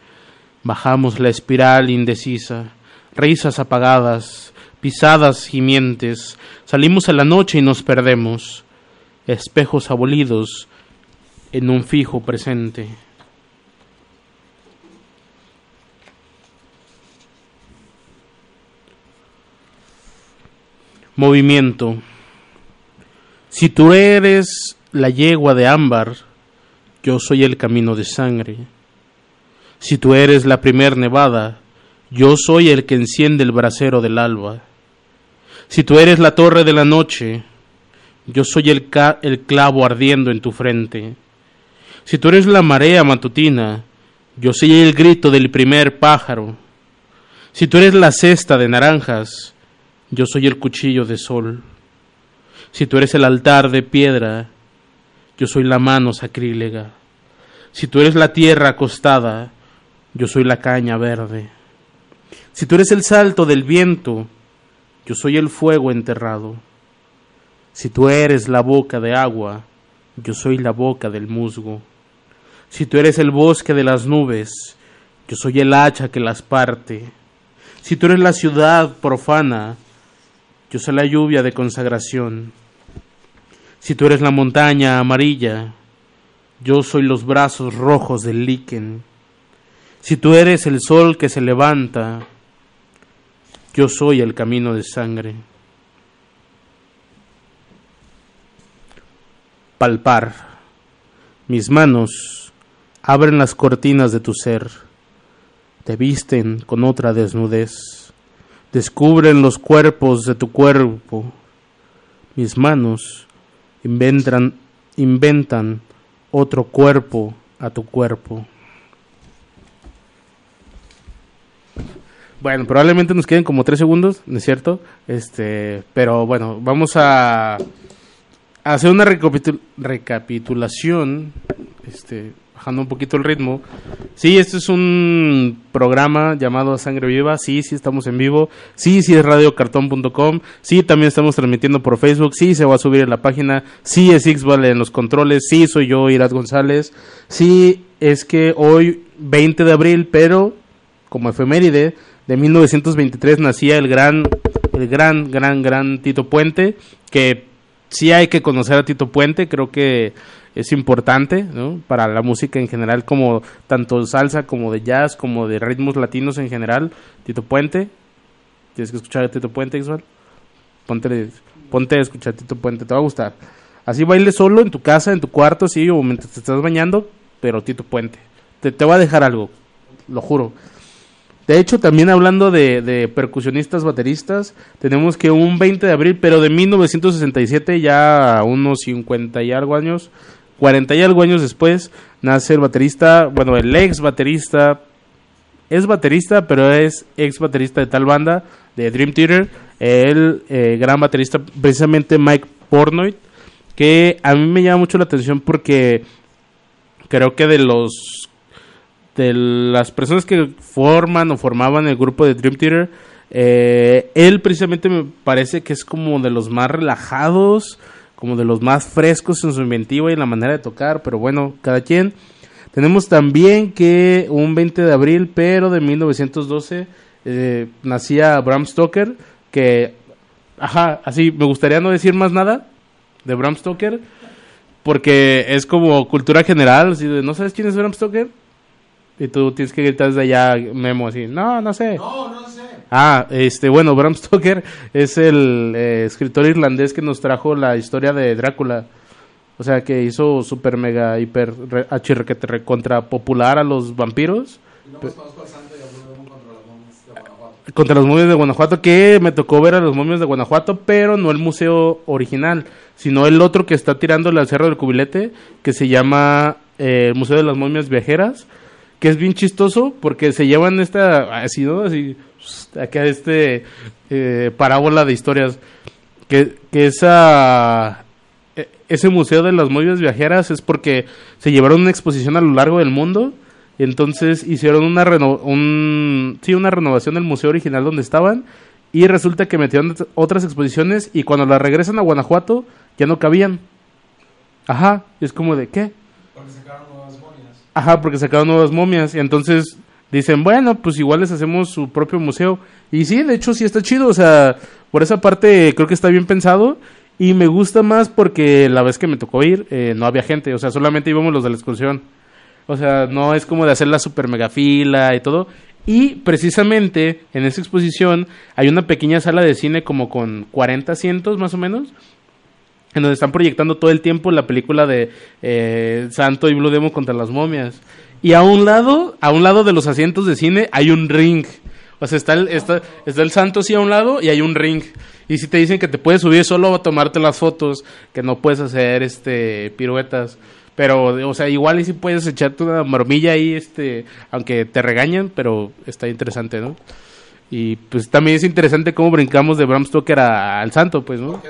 Speaker 1: bajamos la espiral indecisa, risas apagadas, pisadas gimientes, salimos a la noche y nos perdemos, espejos abolidos en un fijo presente. Movimiento. Si tú eres la yegua de ámbar, yo soy el camino de sangre. Si tú eres la primer nevada, yo soy el que enciende el brasero del alba. Si tú eres la torre de la noche, yo soy el, el clavo ardiendo en tu frente. Si tú eres la marea matutina, yo soy el grito del primer pájaro. Si tú eres la cesta de naranjas, yo soy el cuchillo de sol. Si tú eres el altar de piedra, yo soy la mano sacrílega. Si tú eres la tierra acostada, yo soy la caña verde. Si tú eres el salto del viento, yo soy el fuego enterrado. Si tú eres la boca de agua, yo soy la boca del musgo. Si tú eres el bosque de las nubes, yo soy el hacha que las parte. Si tú eres la ciudad profana, yo soy la lluvia de consagración. Si tú eres la montaña amarilla, yo soy los brazos rojos del líquen. Si tú eres el sol que se levanta, yo soy el camino de sangre. Palpar. Mis manos abren las cortinas de tu ser, te visten con otra desnudez, descubren los cuerpos de tu cuerpo. Mis manos inventan, otro cuerpo a tu cuerpo. Bueno, probablemente nos queden como tres segundos, ¿no es cierto? Este, pero bueno, vamos a, hacer una recapitulación, este, bajando un poquito el ritmo. Sí, este es un programa llamado Sangre Viva. Sí, sí, estamos en vivo. Sí, sí, es radiocartón.com. Sí, también estamos transmitiendo por Facebook. Sí, se va a subir en la página. Sí, es Xval en los controles. Sí, soy yo, Iras González. Sí, es que hoy, 20 de abril, pero como efeméride, de 1923 nacía el gran, el gran, gran, gran Tito Puente, que sí hay que conocer a Tito Puente, creo que es importante, ¿no? Para la música en general, como tanto salsa como de jazz, como de ritmos latinos en general. Tito Puente, tienes que escuchar a Tito Puente, Ixual. Ponte, ponte a escuchar a Tito Puente, te va a gustar. Así baile solo en tu casa, en tu cuarto, sí, o mientras te estás bañando, pero Tito Puente. Te, te va a dejar algo, lo juro. De hecho, también hablando de, percusionistas, bateristas, tenemos que un 20 de abril, pero de 1967, ya unos 50 y algo años, 40 y algo años después, nace el baterista, bueno, el ex baterista, es baterista, pero es ex baterista de tal banda, de Dream Theater, el eh, gran baterista, precisamente Mike Pornoy, que a mí me llama mucho la atención porque creo que de los de las personas que forman o formaban el grupo de Dream Theater, eh, él precisamente me parece que es como de los más relajados, como de los más frescos en su inventiva y en la manera de tocar, pero bueno, cada quien. Tenemos también que un 20 de abril, pero de 1912, eh, nacía Bram Stoker, que, ajá, así, me gustaría no decir más nada de Bram Stoker, porque es como cultura general, así de, ¿no sabes quién es Bram Stoker? Y tú tienes que gritar desde allá, Memo, así, no, no sé.
Speaker 3: No, no sé.
Speaker 1: Ah, este, bueno, Bram Stoker es el eh, escritor irlandés que nos trajo la historia de Drácula. O sea, que hizo super mega hiper re, te recontra popular a los vampiros.
Speaker 3: Y no pues conozco al santo y a contra.
Speaker 1: Contra los momios de Guanajuato, que me tocó ver a los momios de Guanajuato, pero no el museo original, sino el otro que está tirándole al Cerro del Cubilete, que se llama eh, el Museo de las Momias Viajeras que es bien chistoso porque se llevan esta así no así acá este eh, parábola de historias que, que esa e, ese museo de las movias viajeras es porque se llevaron una exposición a lo largo del mundo entonces hicieron una reno, un, sí, una renovación del museo original donde estaban y resulta que metieron otras exposiciones y cuando las regresan a Guanajuato ya no cabían ajá es como de qué. Ajá, porque sacaron nuevas momias. Y entonces dicen, bueno, pues igual les hacemos su propio museo. Y sí, de hecho sí está chido. O sea, por esa parte creo que está bien pensado. Y me gusta más porque la vez que me tocó ir eh, no había gente. O sea, solamente íbamos los de la excursión. O sea, no es como de hacer la super mega fila y todo. Y precisamente en esa exposición hay una pequeña sala de cine como con 40 asientos más o menos en donde están proyectando todo el tiempo la película de eh, Santo y Blue Demon contra las momias. Y a un lado, a un lado de los asientos de cine hay un ring. O sea, está el, está, está el santo sí a un lado y hay un ring. Y si te dicen que te puedes subir solo a tomarte las fotos, que no puedes hacer este piruetas. Pero, o sea, igual y si puedes echarte una marmilla ahí, este, aunque te regañan, pero está interesante, ¿no? Y pues también es interesante cómo brincamos de Bram Stoker al santo, pues, ¿no?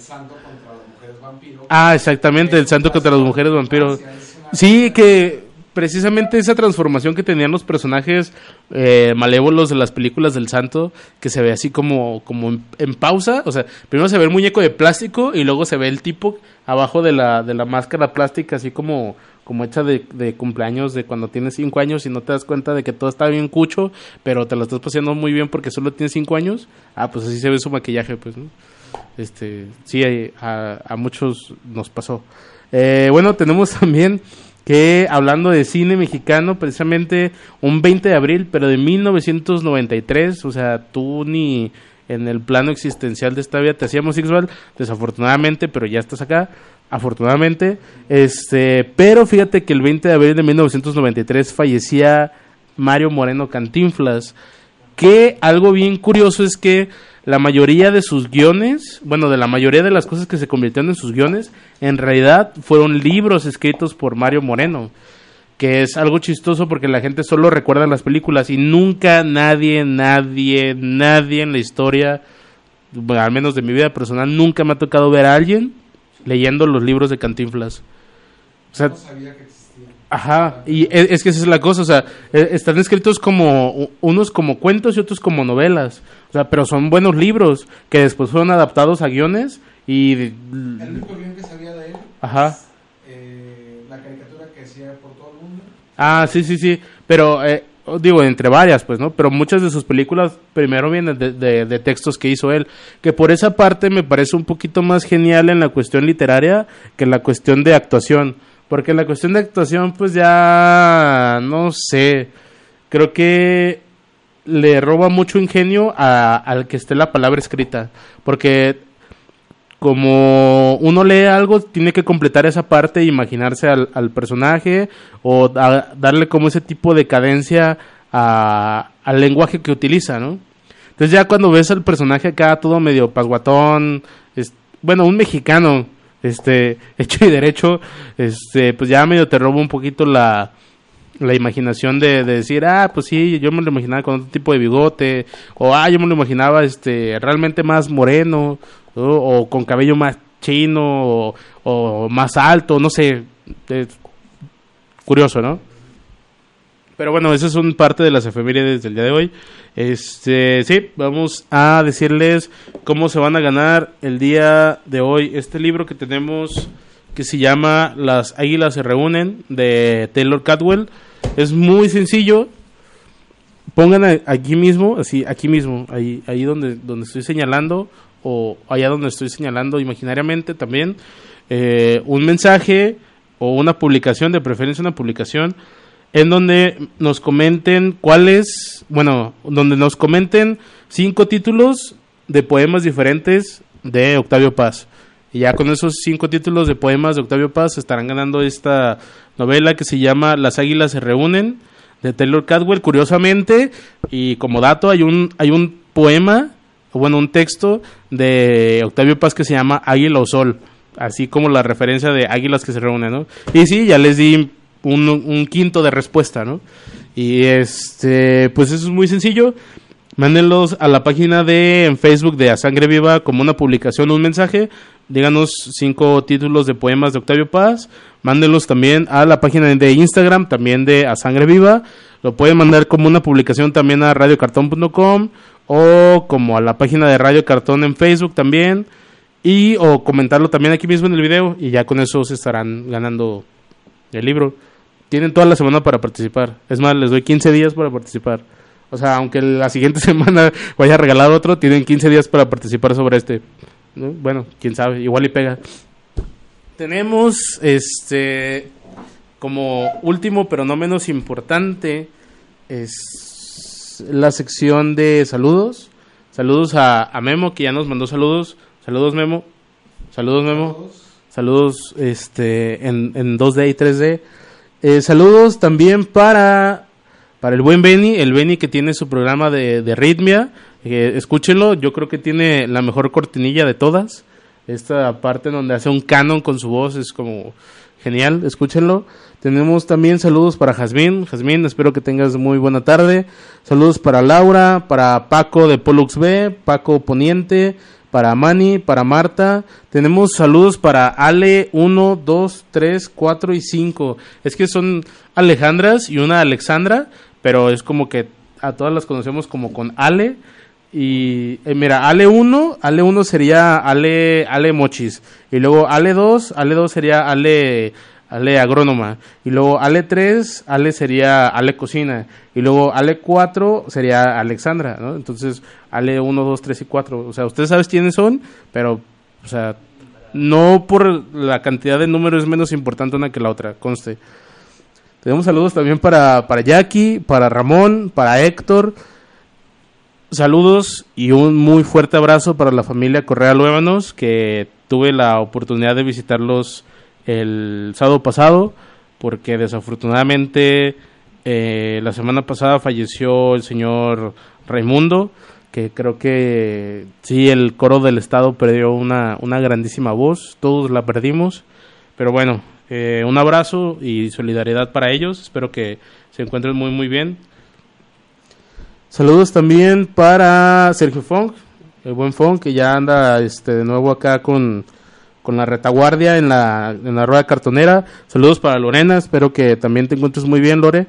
Speaker 3: El santo contra las mujeres vampiro.
Speaker 1: Ah, exactamente, el santo contra las mujeres vampiros.
Speaker 3: Es una-
Speaker 1: Sí, que precisamente esa transformación que tenían los personajes eh, malévolos de las películas del santo, que se ve así como, como en, en pausa, o sea, primero se ve el muñeco de plástico y luego se ve el tipo abajo de la, de la máscara plástica, así como, como hecha de, de cumpleaños de cuando tienes cinco años y no te das cuenta de que todo está bien cucho, pero te lo estás paseando muy bien porque solo tienes cinco años, ah, pues así se ve su maquillaje, pues, ¿no? Este, sí, a, muchos nos pasó. Eh, bueno, tenemos *laughs* también que hablando de cine mexicano, precisamente un 20 de abril, pero de 1993, o sea, tú ni en el plano existencial de esta vida te hacíamos sexual, desafortunadamente, pero ya estás acá, afortunadamente, este, pero fíjate que el 20 de abril de 1993 fallecía Mario Moreno Cantinflas, que algo bien curioso es que la mayoría de sus guiones, bueno, de la mayoría de las cosas que se convirtieron en sus guiones, en realidad fueron libros escritos por Mario Moreno, que es algo chistoso porque la gente solo recuerda las películas y nunca nadie, nadie, nadie en la historia, al menos de mi vida personal, nunca me ha tocado ver a alguien leyendo los libros de Cantinflas. O sea. Ajá, y es, es que esa es la cosa, o sea, eh, están escritos como unos como cuentos y otros como novelas, o sea, pero son buenos libros que después fueron adaptados a guiones y...
Speaker 3: El único guion que sabía de él
Speaker 1: Ajá.
Speaker 3: es eh, la caricatura que hacía por todo el mundo.
Speaker 1: Ah, sí, sí, sí, pero, eh, digo, entre varias, pues, ¿no? Pero muchas de sus películas primero vienen de, de, de, textos que hizo él, que por esa parte me parece un poquito más genial en la cuestión literaria que en la cuestión de actuación, porque la cuestión de actuación, pues ya, no sé, creo que le roba mucho ingenio a, al que esté la palabra escrita, porque como uno lee algo, tiene que completar esa parte e imaginarse al, personaje o darle como ese tipo de cadencia a, al lenguaje que utiliza, ¿no? Entonces ya cuando ves al personaje acá todo medio pasguatón, bueno, un mexicano, este, *laughs* hecho y derecho, este, pues ya medio te roba un poquito la, la imaginación de, de, decir, ah, pues sí, yo me lo imaginaba con otro tipo de bigote, o ah, yo me lo imaginaba este, realmente más moreno, o con cabello más chino o, más alto, no sé, es curioso, ¿no? Pero bueno, eso son parte de las efemérides del día de hoy. Este, sí, vamos a decirles cómo se van a ganar el día de hoy este libro que tenemos que se llama Las águilas se reúnen de Taylor Cadwell. Es muy sencillo. Pongan aquí mismo, así, aquí mismo, ahí, ahí donde, donde estoy señalando, o allá donde estoy señalando imaginariamente también, eh, un mensaje o una publicación, de preferencia una publicación, en donde nos comenten cuáles, bueno, donde nos comenten cinco títulos de poemas diferentes de Octavio Paz. Y ya con esos cinco títulos de poemas de Octavio Paz estarán ganando esta novela que se llama Las Águilas se reúnen de Taylor Cadwell. Curiosamente, y como dato, hay un, hay un poema bueno, un texto de Octavio Paz que se llama Águila o Sol, así como la referencia de águilas que se reúnen, ¿no? Y sí, ya les di un, quinto de respuesta, ¿no? Y este, pues eso es muy sencillo. Mándenlos a la página de en Facebook de A Sangre Viva como una publicación, un mensaje. Díganos cinco títulos de poemas de Octavio Paz. Mándenlos también a la página de Instagram, también de A Sangre Viva. Lo pueden mandar como una publicación también a radiocartón.com o como a la página de Radio Cartón en Facebook también y o comentarlo también aquí mismo en el video y ya con eso se estarán ganando el libro. Tienen toda la semana para participar. Es más, les doy 15 días para participar. O sea, aunque la siguiente *laughs* semana vaya a regalar otro, tienen 15 días para participar sobre este. Bueno, quién sabe, igual y pega. Tenemos este como último pero no menos importante es la sección de saludos. Saludos a, Memo, que ya nos mandó saludos. Saludos, Memo. Saludos, Memo. Saludos este, en, en 2D y 3D. Eh, saludos también para, para el buen Benny, el Benny que tiene su programa de, de ritmia. Eh, escúchenlo, yo creo que tiene la mejor cortinilla de todas. Esta parte donde hace un canon con su voz es como genial, escúchenlo. Tenemos también saludos para Jazmín. Jazmín, espero que tengas muy buena tarde. Saludos para Laura, para Paco de Pollux B, Paco Poniente, para Mani, para Marta. Tenemos saludos para Ale 1, 2, 3, 4 y 5. Es que son Alejandras y una Alexandra, pero es como que a todas las conocemos como con Ale. Y eh, mira, Ale 1, Ale 1 sería Ale, Ale Mochis. Y luego Ale 2, Ale 2 sería Ale Ale agrónoma. Y luego Ale 3, Ale sería Ale cocina. Y luego Ale 4 sería Alexandra, ¿no? Entonces, Ale 1, 2, 3 y 4. O sea, ustedes saben quiénes son, pero, o sea, no por la cantidad de números es menos importante una que la otra, conste. Tenemos saludos también para, para Jackie, para Ramón, para Héctor. Saludos y un muy fuerte abrazo para la familia Correa Luévanos, que tuve la oportunidad de visitarlos el sábado pasado, porque desafortunadamente eh, la semana pasada falleció el señor Raimundo, que creo que sí, el coro del Estado perdió una, una grandísima voz, todos la perdimos, pero bueno, eh, un abrazo y solidaridad para ellos, espero que se encuentren muy muy bien. Saludos también para Sergio Fong, el buen Fong, que ya anda este, de nuevo acá con, con la retaguardia en la, en la rueda cartonera. Saludos para Lorena, espero que también te encuentres muy bien, Lore.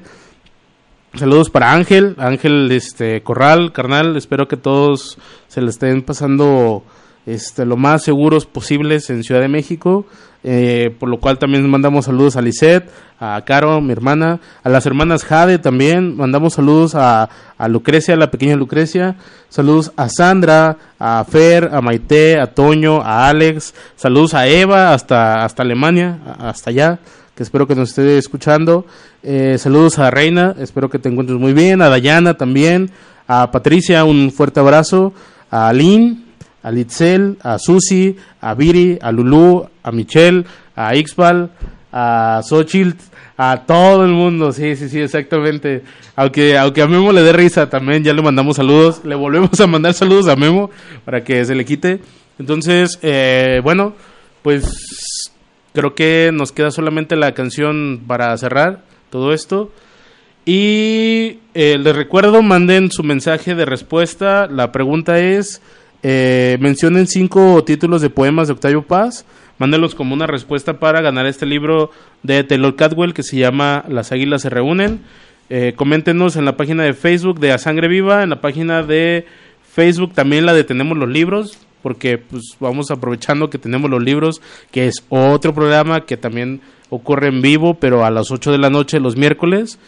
Speaker 1: Saludos para Ángel, Ángel este Corral, carnal, espero que todos se le estén pasando este, lo más seguros posibles en Ciudad de México. Eh, por lo cual también mandamos saludos a Lisette, a Caro, mi hermana, a las hermanas Jade también, mandamos saludos a, Lucrecia, la pequeña Lucrecia, saludos a Sandra, a Fer, a Maite, a Toño, a Alex, saludos a Eva hasta, hasta Alemania, hasta allá, que espero que nos esté escuchando, Eh, saludos a Reina, espero que te encuentres muy bien, a Dayana también, a Patricia, un fuerte abrazo, a Lynn, a Litzel, a Susi, a Viri, a Lulu, a Michelle, a Ixbal, a Xochitl, a todo el mundo, sí, sí, sí, exactamente. Aunque, aunque a Memo le dé risa también, ya le mandamos saludos, le volvemos a mandar saludos a Memo para que se le quite. Entonces, eh, bueno, pues creo que nos queda solamente la canción para cerrar todo esto. Y eh, les recuerdo, manden su mensaje de respuesta. La pregunta es, eh, mencionen cinco títulos de poemas de Octavio Paz. Mándenlos como una respuesta para ganar este libro de Taylor Cadwell que se llama Las Águilas se reúnen. Eh, coméntenos en la página de Facebook de A Sangre Viva, en la página de Facebook también la de Tenemos los Libros, porque pues vamos aprovechando que tenemos los libros, que es otro programa que también ocurre en vivo, pero a las 8 de la noche los miércoles.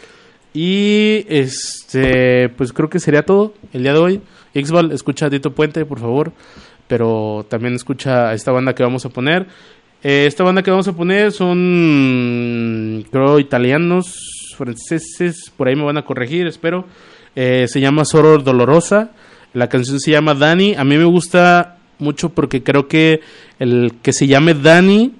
Speaker 1: Y este, pues creo que sería todo el día de hoy. Ixbal, escucha a Tito Puente, por favor. Pero también escucha a esta banda que vamos a poner. Eh, esta banda que vamos a poner son, creo, italianos, franceses, por ahí me van a corregir, espero. Eh, se llama Soror Dolorosa. La canción se llama Dani. A mí me gusta mucho porque creo que el que se llame Dani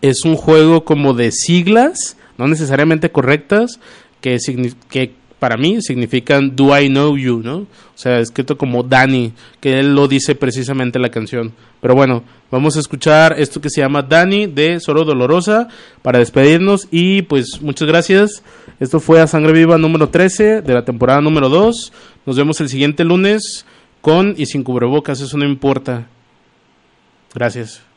Speaker 1: es un juego como de siglas, no necesariamente correctas, que, para mí significan Do I Know You, ¿no? O sea, escrito como Dani, que él lo dice precisamente en la canción. Pero bueno, vamos a escuchar esto que se llama Dani de Solo Dolorosa para despedirnos y pues muchas gracias. Esto fue a Sangre Viva número 13 de la temporada número 2. Nos vemos el siguiente lunes con y sin cubrebocas, eso no importa. Gracias.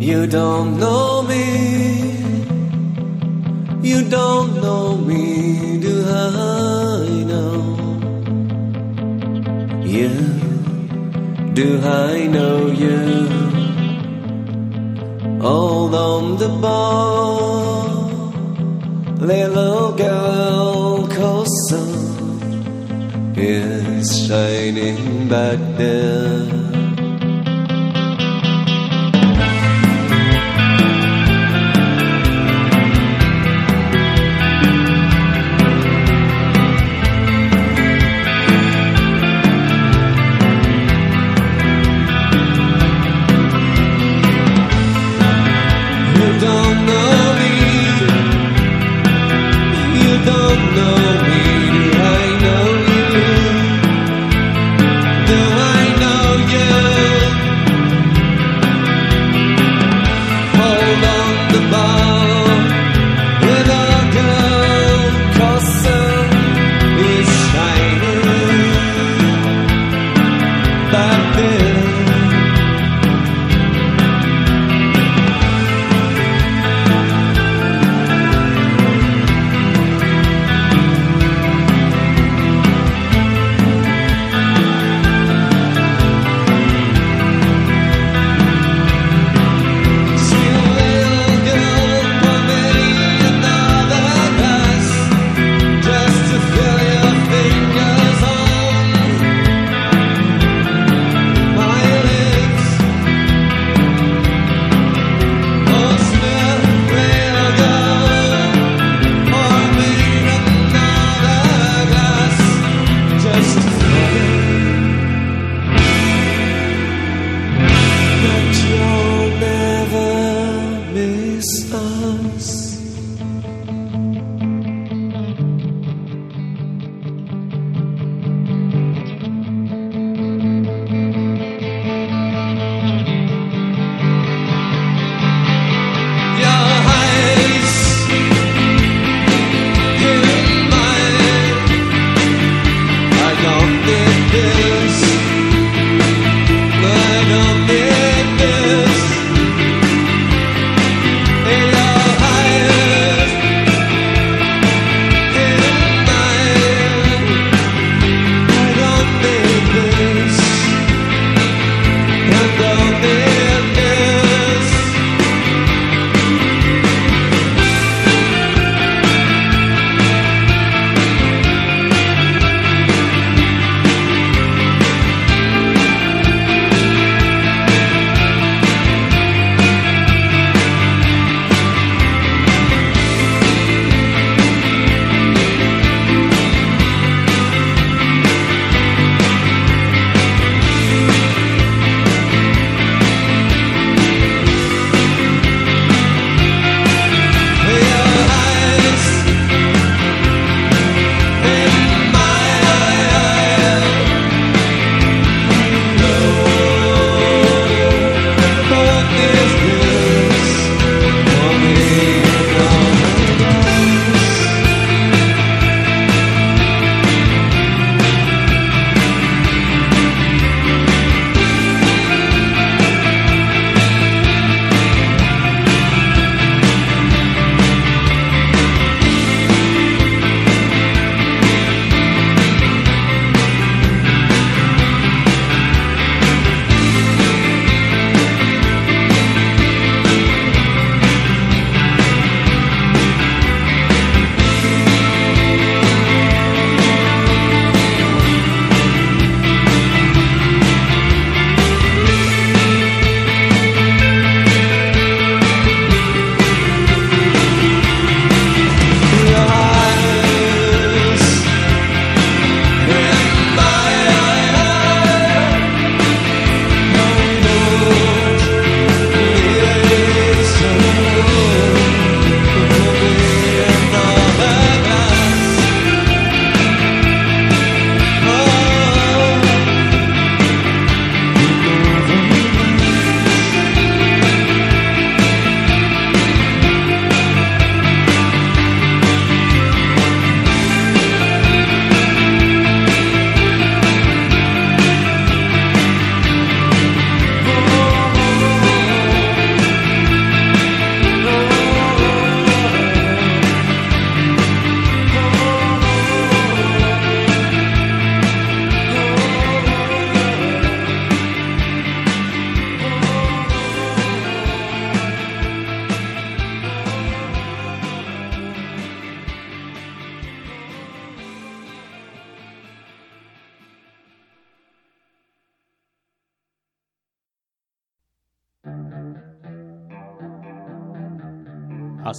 Speaker 4: You don't know me. You don't know me, do I know? You, do I know you? All on the bar, little girl called sun is shining back there.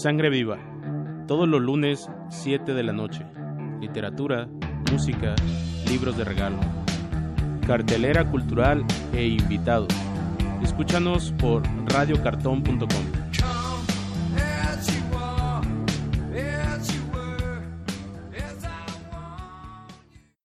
Speaker 1: Sangre Viva, todos los lunes 7 de la noche. Literatura, música, libros de regalo. Cartelera cultural e invitados. Escúchanos por radiocartón.com.